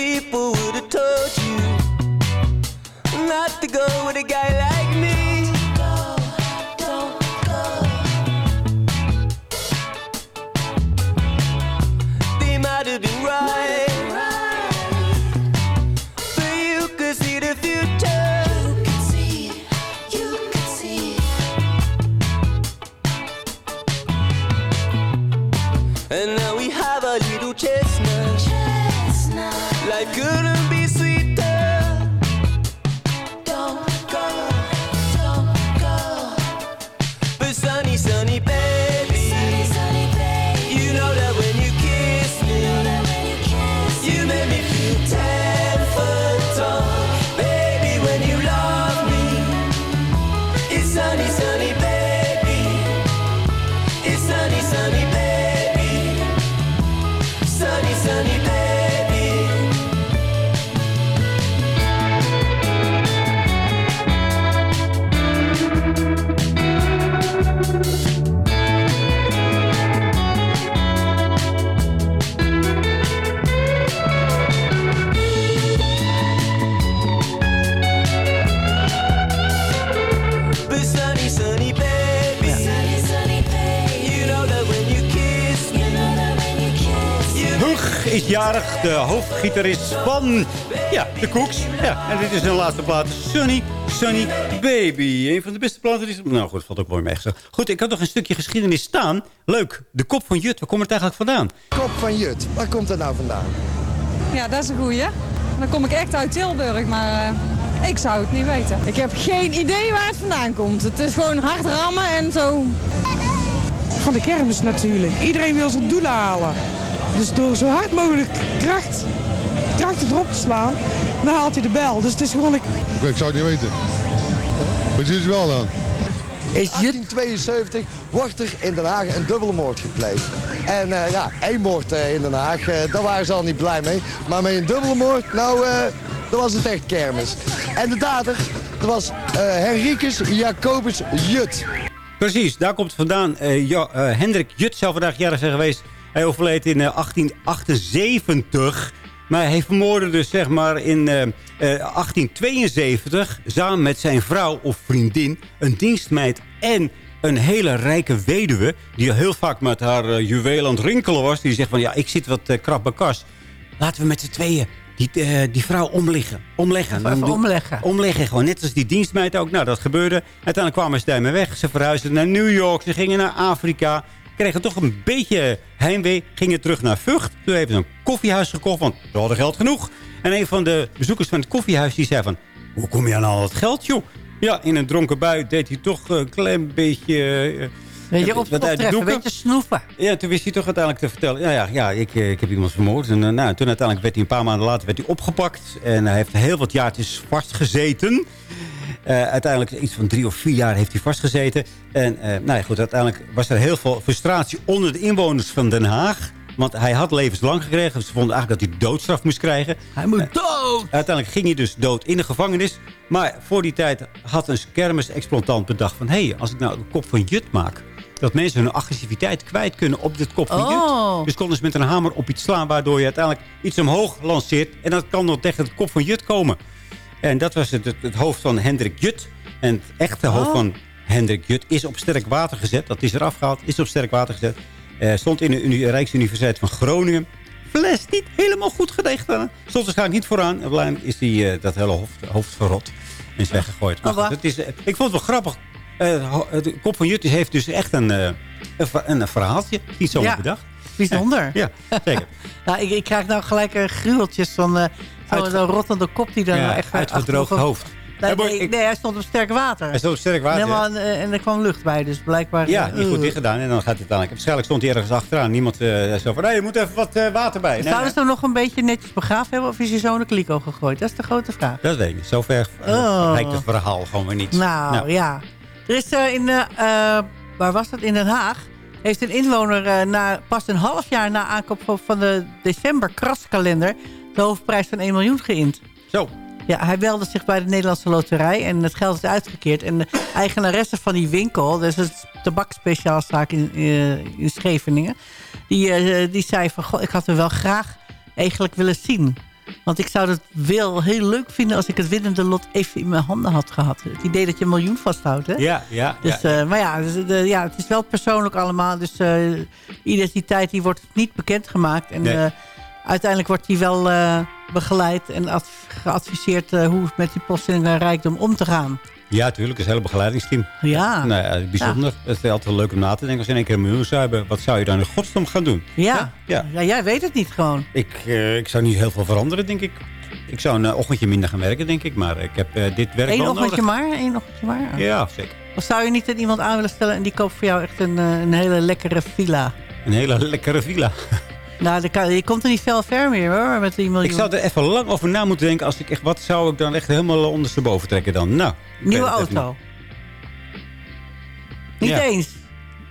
people would have told you not to go with a guy like de hoofdgitarist van ja, de Cooks. Ja, en dit is hun laatste plaat, Sunny, Sunny Baby. Een van de beste platen. Die... Nou goed, valt ook mooi mee. Goed, ik had nog een stukje geschiedenis staan. Leuk, de kop van Jut, waar komt het eigenlijk vandaan? Kop van Jut, waar komt dat nou vandaan? Ja, dat is een goeie. Dan kom ik echt uit Tilburg, maar eh, Ik zou het niet weten. Ik heb geen idee waar het vandaan komt. Het is gewoon hard rammen en zo. Van de kermis natuurlijk. Iedereen wil zijn doelen halen. Dus door zo hard mogelijk kracht, kracht erop te slaan, dan haalt hij de bel. Dus het is gewoon... Ik, ik zou het niet weten. Maar het wel dan. In 1872 wordt er in Den Haag een dubbele moord gepleegd. En eh, ja, één moord eh, in Den Haag, eh, daar waren ze al niet blij mee. Maar met een dubbele moord, nou, eh dan was het echt kermis. En de dader, dat was eh Henricus Jacobus Jut. Precies, daar komt het vandaan. Eh, ja, eh, Hendrik Jut zou vandaag jarig zijn geweest. Hij overleed in eh, 1878. Maar hij vermoordde dus zeg maar in eh, eh, 1872... samen met zijn vrouw of vriendin, een dienstmeid en een hele rijke weduwe... die heel vaak met haar eh, juweel aan het rinkelen was. Die zegt van, ja, ik zit wat krap bij kas. Laten we met z'n tweeën die, eh, die vrouw omleggen. Omleggen. Even omleggen. Omleggen gewoon. Net als die dienstmeid ook. Nou, dat gebeurde. Uiteindelijk kwamen ze daarmee weg. Ze verhuisden naar New York. Ze gingen naar Afrika. Kregen toch een beetje heimwee. Gingen terug naar Vught. Toen hebben ze een koffiehuis gekocht. Want ze hadden geld genoeg. En een van de bezoekers van het koffiehuis die zei van... Hoe kom je aan al dat geld, joh? Ja, in een dronken bui deed hij toch een klein beetje... eh, Weet je, wat op, uit de optreffen, een beetje snoeven. Ja, toen wist hij toch uiteindelijk te vertellen... Ja, ja, ja ik, eh, ik heb iemand vermoord. En eh, nou, toen uiteindelijk werd hij een paar maanden later werd hij opgepakt. En hij heeft heel wat jaartjes vastgezeten. Eh, uiteindelijk iets van drie of vier jaar heeft hij vastgezeten. En eh, nou ja, goed, uiteindelijk was er heel veel frustratie onder de inwoners van Den Haag. Want hij had levenslang gekregen. Ze vonden eigenlijk dat hij doodstraf moest krijgen. Hij moet dood! Uiteindelijk ging hij dus dood in de gevangenis. Maar voor die tijd had een kermisexploitant bedacht van... hé, hey, als ik nou de kop van Jut maak... dat mensen hun agressiviteit kwijt kunnen op dit kop van Oh. Jut. Dus konden ze met een hamer op iets slaan... waardoor je uiteindelijk iets omhoog lanceert... en dat kan nog tegen het kop van Jut komen. En dat was het, het, hoofd van Hendrik Jut. En het echte hoofd Oh. van Hendrik Jut is op sterk water gezet. Dat is eraf gehaald, is op sterk water gezet. Eh, stond in de Uni- Rijksuniversiteit van Groningen. Fles niet helemaal goed gedegen. Stond waarschijnlijk niet vooraan. En blijkbaar is die, eh, dat hele hoofd, hoofd verrot. En is weggegooid. Maar Oh, goed, wacht. het is, eh, ik vond het wel grappig. De kop van Jut heeft dus echt een, een, een verhaaltje. Niet zomaar Ja. bedacht. Bijzonder. Ja, zeker. Nou, ik, ik krijg nou gelijk gruweltjes van zo'n zo'n rottende kop die dan Ja, nou echt... eh, uitgedroogd hoofd. Nee, hij stond op sterk water. Hij stond op sterk water, eh, en er kwam lucht bij, dus blijkbaar... Ja, eh, niet goed uh. dicht gedaan. En dan gaat het uiteindelijk... Waarschijnlijk stond hij ergens achteraan. Niemand eh zo van... Nee, je moet even wat water bij. Zouden ze hem nog een beetje netjes begraven hebben... of is hij zo in de kliko gegooid? Dat is de grote vraag. Dat weet ik niet. Zover uh, Oh. lijkt het verhaal gewoon weer niet. Nou, ja. Er is in... waar was dat? In Den Haag. Heeft een inwoner na, pas een half jaar na aankoop van- van de december kraskalender... de hoofdprijs van 1 miljoen geïnd. Zo. Ja, hij meldde zich bij de Nederlandse Loterij en het geld is uitgekeerd. En de eigenaresse van die winkel, dus het tabakspeciaalzaak in, eh, in Scheveningen... Die, eh, die zei van, goh, ik had hem wel graag eigenlijk willen zien. Want ik zou het wel heel leuk vinden als ik het winnende lot even in mijn handen had gehad. Het idee dat je een miljoen vasthoudt, hè? Ja, ja. Dus, ja. eh, maar ja, dus, de, ja, het is wel persoonlijk allemaal. Dus eh, identiteit die wordt niet bekendgemaakt. En Nee. Uiteindelijk wordt die wel eh, begeleid en adv- geadviseerd... eh, hoe met die plotseling rijkdom om te gaan. ja, tuurlijk. Het is een hele begeleidingsteam. Ja. Nou ja, bijzonder. Het is altijd wel leuk om na te denken. Als je in één keer een miljoen zou hebben, wat zou je dan in godsnaam gaan doen? Ja. Ja. ja, jij weet het niet gewoon. Ik, ik zou niet heel veel veranderen, denk ik. Ik zou een ochtendje minder gaan werken, denk ik. Maar ik heb dit werk Eén wel ochtendje nodig. maar, één ochtendje maar. Ja, zeker. Of zou je niet aan iemand aan willen stellen... en die koopt voor jou echt een, een hele lekkere villa? Een hele lekkere villa. Nou, kan, je komt er niet veel ver meer hoor, met die miljoen. Ik zou er even lang over na moeten denken. Als ik echt, wat zou ik dan echt helemaal ondersteboven trekken dan? Nou, Nieuwe auto. Niet Ja. eens.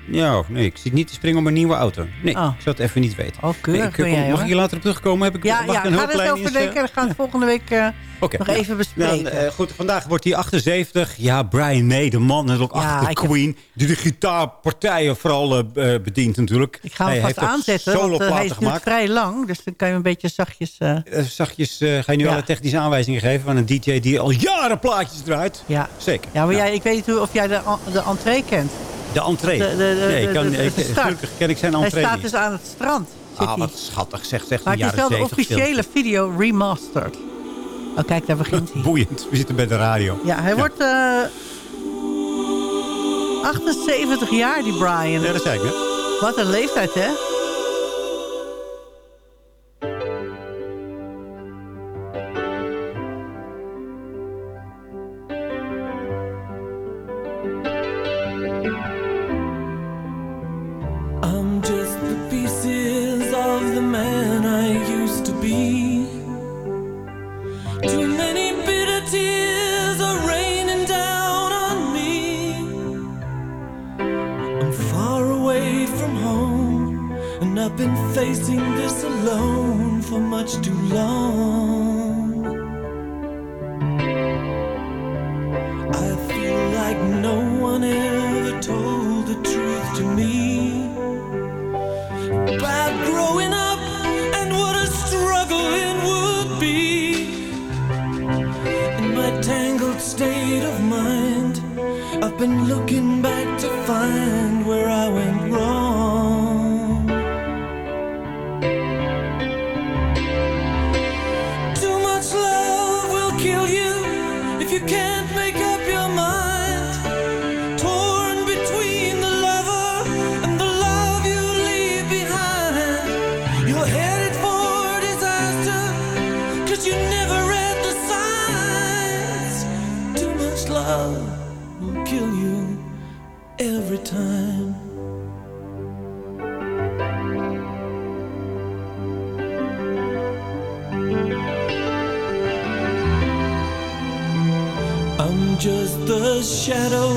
Ja, nee, ik zit niet te springen op een nieuwe auto. Nee, Oh. ik zou het even niet weten. Oh, keurig Ik, eh, ben jij, mag ik hier later op terugkomen? Heb ik, Ja, mag ja ik een ga er eens over denken. Gaan we het volgende week eh, Nog even bespreken. Dan, eh, goed, vandaag wordt hij 78. Ja, Brian May, de man natuurlijk Ja, achter heb- Queen. Die de gitaarpartijen vooral eh, eh, bedient natuurlijk. ik ga hem hij vast ook aanzetten, want eh, hij is gemaakt. vrij lang. Dus dan kan je hem een beetje zachtjes... zachtjes ga je nu Ja. alle technische aanwijzingen geven van een DJ die al jaren plaatjes draait. ja. Zeker. Ja, maar jij, ik weet niet of jij de, en- de entree kent. de entree. de- de- de- nee, ik kan, ik, gelukkig ken ik zijn Hij entree staat niet. dus aan het strand. Ah, hij. wat schattig, zegt zegt maar het is wel de 70 officiële video remastered. Oh, kijk, daar begint hij. Boeiend, we zitten bij de radio. Ja, hij wordt eh 78 jaar, die Brian. Ja, dat zei ik net. Wat een leeftijd, hè? I've been facing this alone for much too long. I feel like no one ever told the truth to me about growing up and what a struggle it would be. In my tangled state of mind, I've been looking back to find where I went wrong. Shadow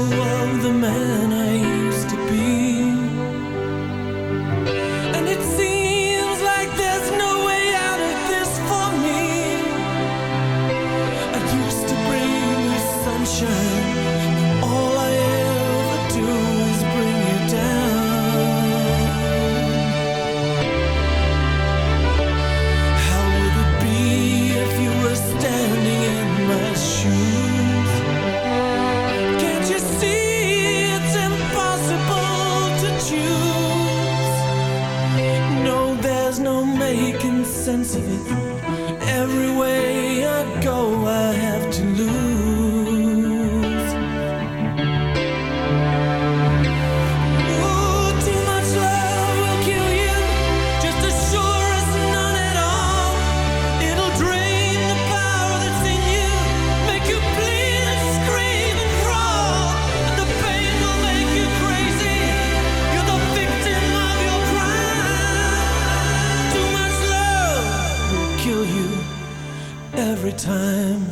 time.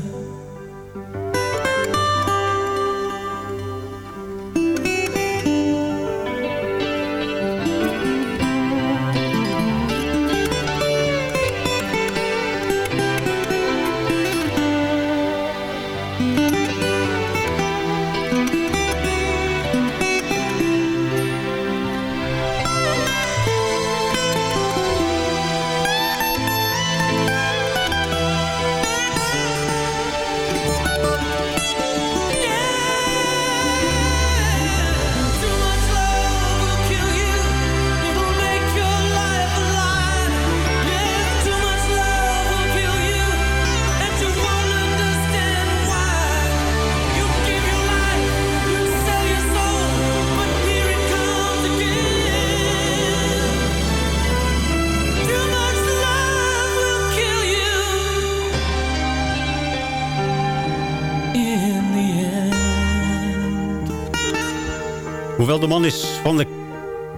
Hoewel de man is van de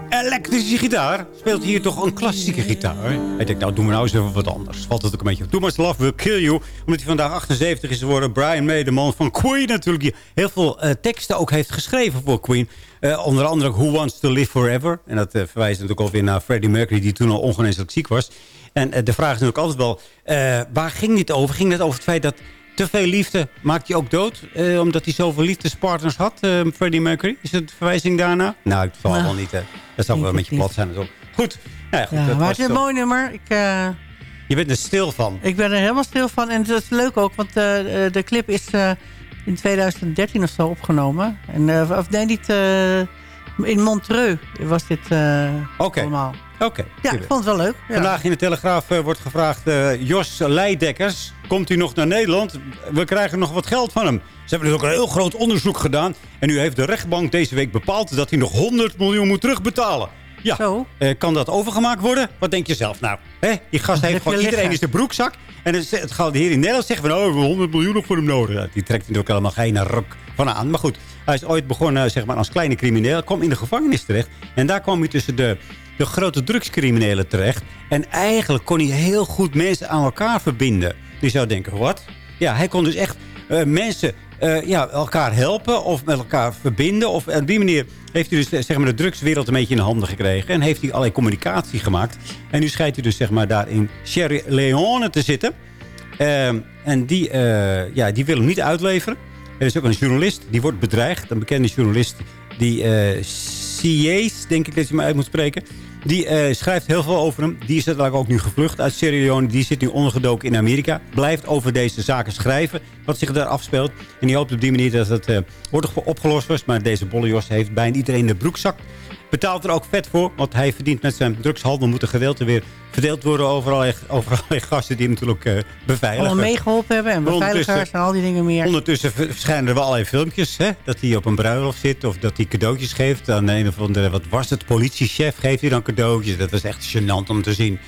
elektrische gitaar, speelt hier toch een klassieke gitaar. Hij denkt, nou doen we nou eens even wat anders. Valt het ook een beetje op. Too Much Love Will Kill You. Omdat hij vandaag 78 is geworden. Brian May, de man van Queen natuurlijk. Heel veel eh, teksten ook heeft geschreven voor Queen. Eh, onder andere Who Wants to Live Forever. En dat eh, verwijst natuurlijk alweer naar Freddie Mercury... die toen al ongeneeslijk ziek was. En de vraag is natuurlijk altijd wel... waar ging dit over? Ging het over het feit dat te veel liefde maakt je ook dood? Eh, omdat hij zoveel liefdespartners had, eh, Freddie Mercury? Is het verwijzing daarna? Nou, het zal Nou, wel niet. Hè. Dat zou wel een beetje plat zijn. en zo. Goed. Nou ja, goed Ja, dat maar was het is een mooi nummer. Ik, eh, Je bent er stil van. ik ben er helemaal stil van. En dat is leuk ook, want de clip is eh, in 2013 of zo opgenomen. En, eh, of nee, niet... eh, in Montreux was dit eh, allemaal. Oké. Ja, ik vond het wel leuk. Ja. Vandaag in de Telegraaf eh, wordt gevraagd... eh, Jos Leidekkers, komt u nog naar Nederland? We krijgen nog wat geld van hem. Ze hebben dus ook een heel groot onderzoek gedaan. En nu heeft de rechtbank deze week bepaald... dat hij nog 100 miljoen moet terugbetalen. Ja, eh, kan dat overgemaakt worden? Wat denk je zelf? Nou, hè, die gast heeft gewoon... Iedereen is de broekzak. En het, het gaat hier in Nederland zeggen van... Oh, we hebben 100 miljoen nog voor hem nodig. Die trekt natuurlijk helemaal geen ruk van aan. Maar goed, Hij is ooit begonnen zeg maar, als kleine crimineel. Kwam in de gevangenis terecht. En daar kwam hij tussen de, de grote drugscriminelen terecht. En eigenlijk kon hij heel goed mensen aan elkaar verbinden. Je zou denken, wat? Ja, hij kon dus echt eh, mensen eh, ja, elkaar helpen of met elkaar verbinden. Of op die manier heeft hij dus eh, zeg maar, de drugswereld een beetje in de handen gekregen. En heeft hij allerlei communicatie gemaakt. En nu schijnt hij dus zeg maar, daar in Sierra Leone te zitten. En die, ja, die wil hem niet uitleveren. Er is ook een journalist, die wordt bedreigd. Een bekende journalist, die uh, denk ik dat je me uit moet spreken. Die eh, schrijft heel veel over hem. Die is uiteindelijk ook nu gevlucht uit Sierra Leone. Die zit nu ondergedoken in Amerika. Blijft over deze zaken schrijven. Wat zich daar afspeelt. En die hoopt op die manier dat het uh, wordt opgelost. Maar deze bollejos heeft bijna iedereen de broekzak. Betaalt er ook vet voor. Want hij verdient met zijn drugshandel. Moet de gedeelte weer verdeeld worden over allerlei, over allerlei gasten die hem natuurlijk uh, beveiligen. Allemaal meegeholpen hebben. En beveiligers en al die dingen meer. Ondertussen verschijnen er wel allerlei filmpjes. Hè? Dat hij op een bruiloft zit. Of dat hij cadeautjes geeft aan een of andere... Wat was het? Politiechef geeft hij dan cadeautjes. Dat was echt gênant om te zien.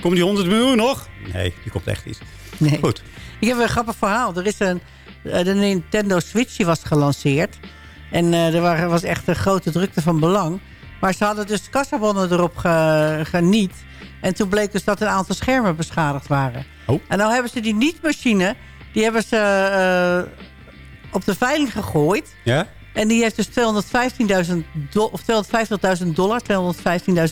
Komt die 100 miljoen nog? Nee, die komt echt niet. Nee. Goed. Ik heb een grappig verhaal. Er is een... De Nintendo Switch die was gelanceerd. En uh, er waren, was echt een grote drukte van belang. Maar ze hadden dus kassabonnen erop ge, geniet. En toen bleek dus dat een aantal schermen beschadigd waren. Oh. En nou hebben ze die niet-machine... die hebben ze uh, op de veiling gegooid. Ja? En die heeft dus 215.000 do of 250.000 dollar,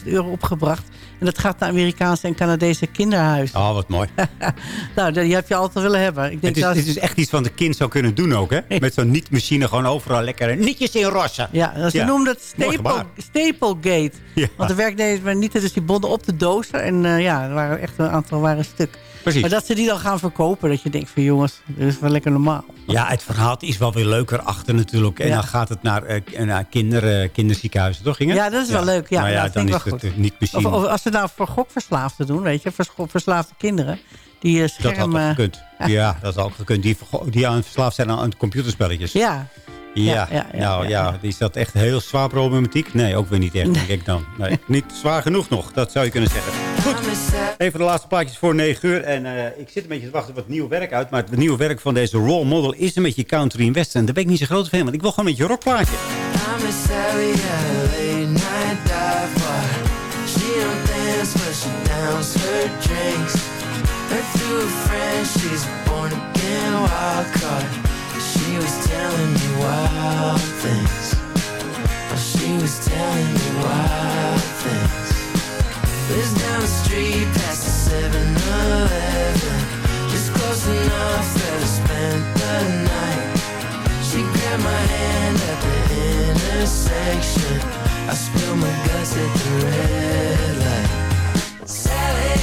215.000 euro opgebracht. En dat gaat naar Amerikaanse en Canadese kinderhuis. Oh, wat mooi. nou, die heb je altijd willen hebben. Ik denk het, is, dat... het is echt iets wat een kind zou kunnen doen ook, hè? Met zo'n niet-machine gewoon overal lekker nietjes in rossen. Ja, ze ja. noemden het staple, Staplegate. Ja. Want de werknemers niet dus die bonden op de dozen. En uh, ja, er waren echt een aantal waren stuk. Precies. Maar dat ze die dan gaan verkopen, dat je denkt van jongens, dat is wel lekker normaal. Ja, het verhaal is wel weer leuker achter natuurlijk. En ja. dan gaat het naar, uh, naar kinder, uh, kinderziekenhuizen, toch? Ging het? Ja, dat is wel leuk. Ja, maar ja, dat dan is het goed. niet misschien. Of, of, als ze nou voor gokverslaafden doen, weet je, verslaafde kinderen. Die scherm, dat had ook gekund. Ja. ja, dat had ook gekund. Die, die aan verslaafd zijn aan computerspelletjes. Ja. Ja, ja, ja, nou ja, is dat echt heel zwaar problematiek? Nee, ook weer niet echt, denk ik dan. Nee, niet zwaar genoeg nog, dat zou je kunnen zeggen. Goed, even de laatste plaatjes voor 9 uur. En uh, ik zit een beetje te wachten op het nieuwe werk uit. Maar het nieuwe werk van deze role model is een beetje country in western. Daar ben ik niet zo groot van, want ik wil gewoon een beetje rockplaatje. She was telling me wild things. Oh, she was telling me wild things. Lives down the street past the 7-Eleven. Just close enough that I spent the night. She grabbed my hand at the intersection. I spilled my guts at the red light. Sally,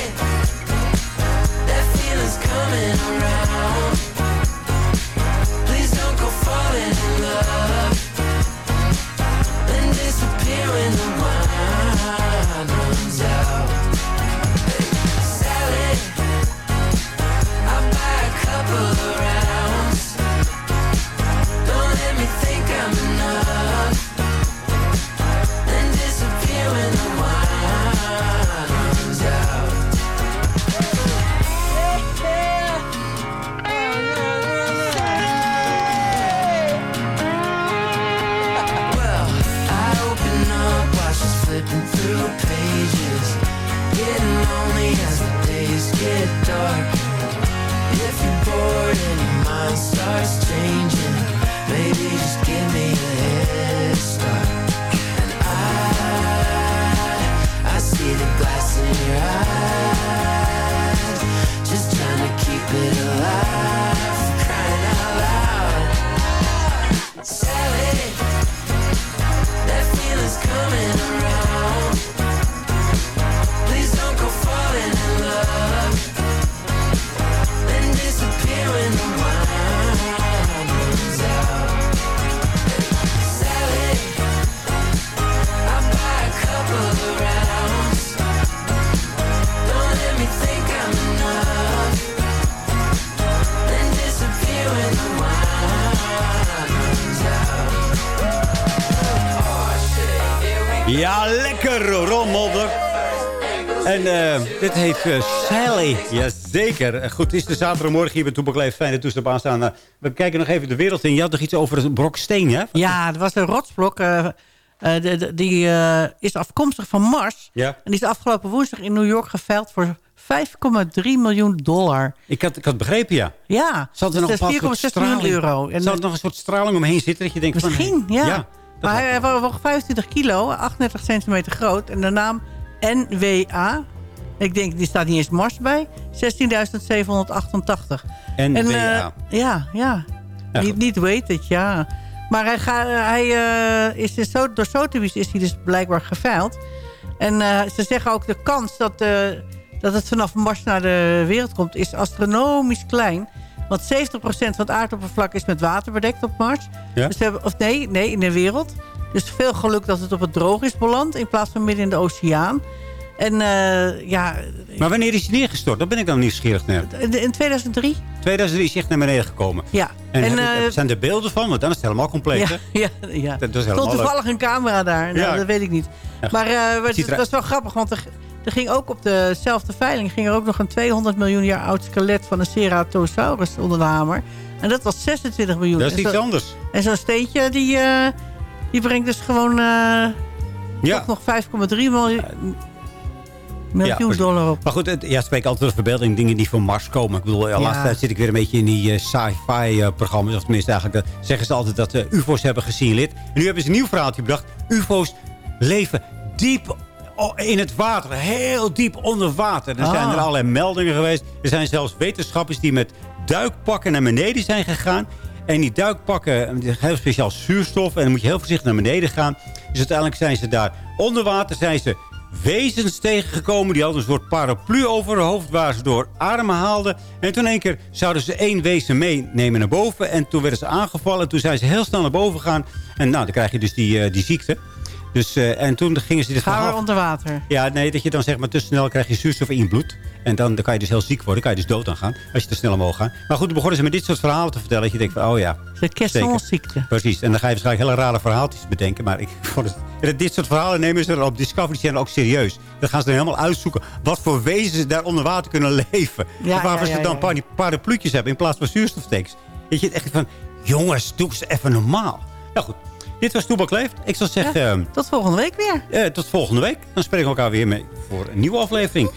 that feeling's coming around. Heet uh, Sally. Jazeker. Goed, is de zaterdagmorgen hier bij Toepakleef. Fijne toestel aanstaan. Uh, we kijken nog even de wereld in. Je had nog iets over een brok steen, hè? Ja, er was een rotsblok. De, de, die is afkomstig van Mars. Ja. En die is afgelopen woensdag in New York geveild voor 5,3 miljoen dollar. Ik had, ik had begrepen, ja. Ja, Zal er nog dus een 4,6 miljoen euro. En Zal er nog een soort straling omheen zitten dat je denkt Misschien, van... ja. ja maar hij, hij woog 25 kilo, 38 centimeter groot. En de naam NWA, ik denk, die staat niet eens Mars bij, 16.788. NWA. En, uh, ja, ja. Ja, niet, niet weet het, ja. Maar hij, ga, hij uh, is dus zo, door Sotheby's is hij dus blijkbaar geveild. En uh, ze zeggen ook de kans dat, dat het vanaf Mars naar de wereld komt... is astronomisch klein. Want 70% van het aardoppervlak is met water bedekt op Mars. Ja? Dus we hebben, of nee, nee, in de wereld. Dus veel geluk dat het op het droog is beland... in plaats van midden in de oceaan. En uh, ja... Maar wanneer is hij neergestort? Daar ben ik dan nieuwsgierig naar. In 2003. 2003 is hij echt naar beneden gekomen. Ja. En, en uh, uh, zijn er beelden van? Want dan is het helemaal compleet, ja, ja, ja. Dat, dat is stond toevallig een camera daar. Nou, Ja. Dat weet ik niet. Ja. Maar uh, het, ziet het was wel grappig, want er, er ging ook op dezelfde veiling... ging er ook nog een 200 miljoen jaar oud skelet van een Ceratosaurus onder de hamer. En dat was 26 miljoen. Dat is En iets zo- anders. En zo'n steentje, die, eh, die brengt dus gewoon eh, Ja. toch nog 5,3 miljoen, miljoen precies. dollar op. Maar goed, het, ja, spreek altijd over verbeelding. Dingen die van Mars komen. Ik bedoel, de Ja. laatste tijd zit ik weer een beetje in die eh, sci-fi eh, programma's. Of tenminste, eigenlijk eh, zeggen ze altijd dat eh, ufo's hebben gesignaleerd. En nu hebben ze een nieuw verhaaltje bedacht. Ufo's leven diep o- in het water. Heel diep onder water. Er zijn Ah. er allerlei meldingen geweest. Er zijn zelfs wetenschappers die met duikpakken naar beneden zijn gegaan. En die duikpakken, eh, heel speciaal zuurstof. En dan moet je heel voorzichtig naar beneden gaan. Dus uiteindelijk zijn ze daar onder water. Zijn ze wezens tegengekomen. Die hadden een soort paraplu over hun hoofd waar ze door armen haalden. En toen één keer zouden ze één wezen meenemen naar boven. En toen werden ze aangevallen. Toen zijn ze heel snel naar boven gegaan. En nou, dan krijg je dus die, eh, die ziekte. Dus, eh, en toen gingen ze dit Ga weer verhaal... onder water. Ja, nee, dat je dan zeg maar te snel krijg je zuurstof in je bloed. En dan, dan kan je dus heel ziek worden. kan je dus dood aan gaan. Als je te snel omhoog gaat. Maar goed, toen begonnen ze met dit soort verhalen te vertellen. Dat je denkt van, oh ja. De Cassonziekte. Precies. En dan ga je waarschijnlijk hele rare verhaaltjes bedenken. Maar ik vond het... en dit soort verhalen nemen ze op Discovery Channel ook serieus. Dan gaan ze dan helemaal uitzoeken wat voor wezens daar onder water kunnen leven. Ja, of waarvoor ja, ja, ze dan ja. parapluutjes hebben in plaats van zuurstoftanks. Weet je, echt van, jongens, doe eens even normaal. Nou goed, dit was Toebak Leeft. Ik zou zeggen, Ja, ehm, tot volgende week weer. eh, tot volgende week. Dan spreken we elkaar weer mee voor een nieuwe aflevering.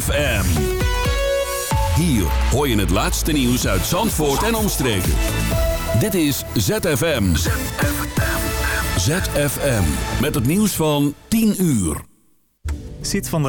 ZFM. Hier hoor je het laatste nieuws uit Zandvoort en omstreken. Dit is ZFM. ZFM. Met het nieuws van 10 uur. Zit van der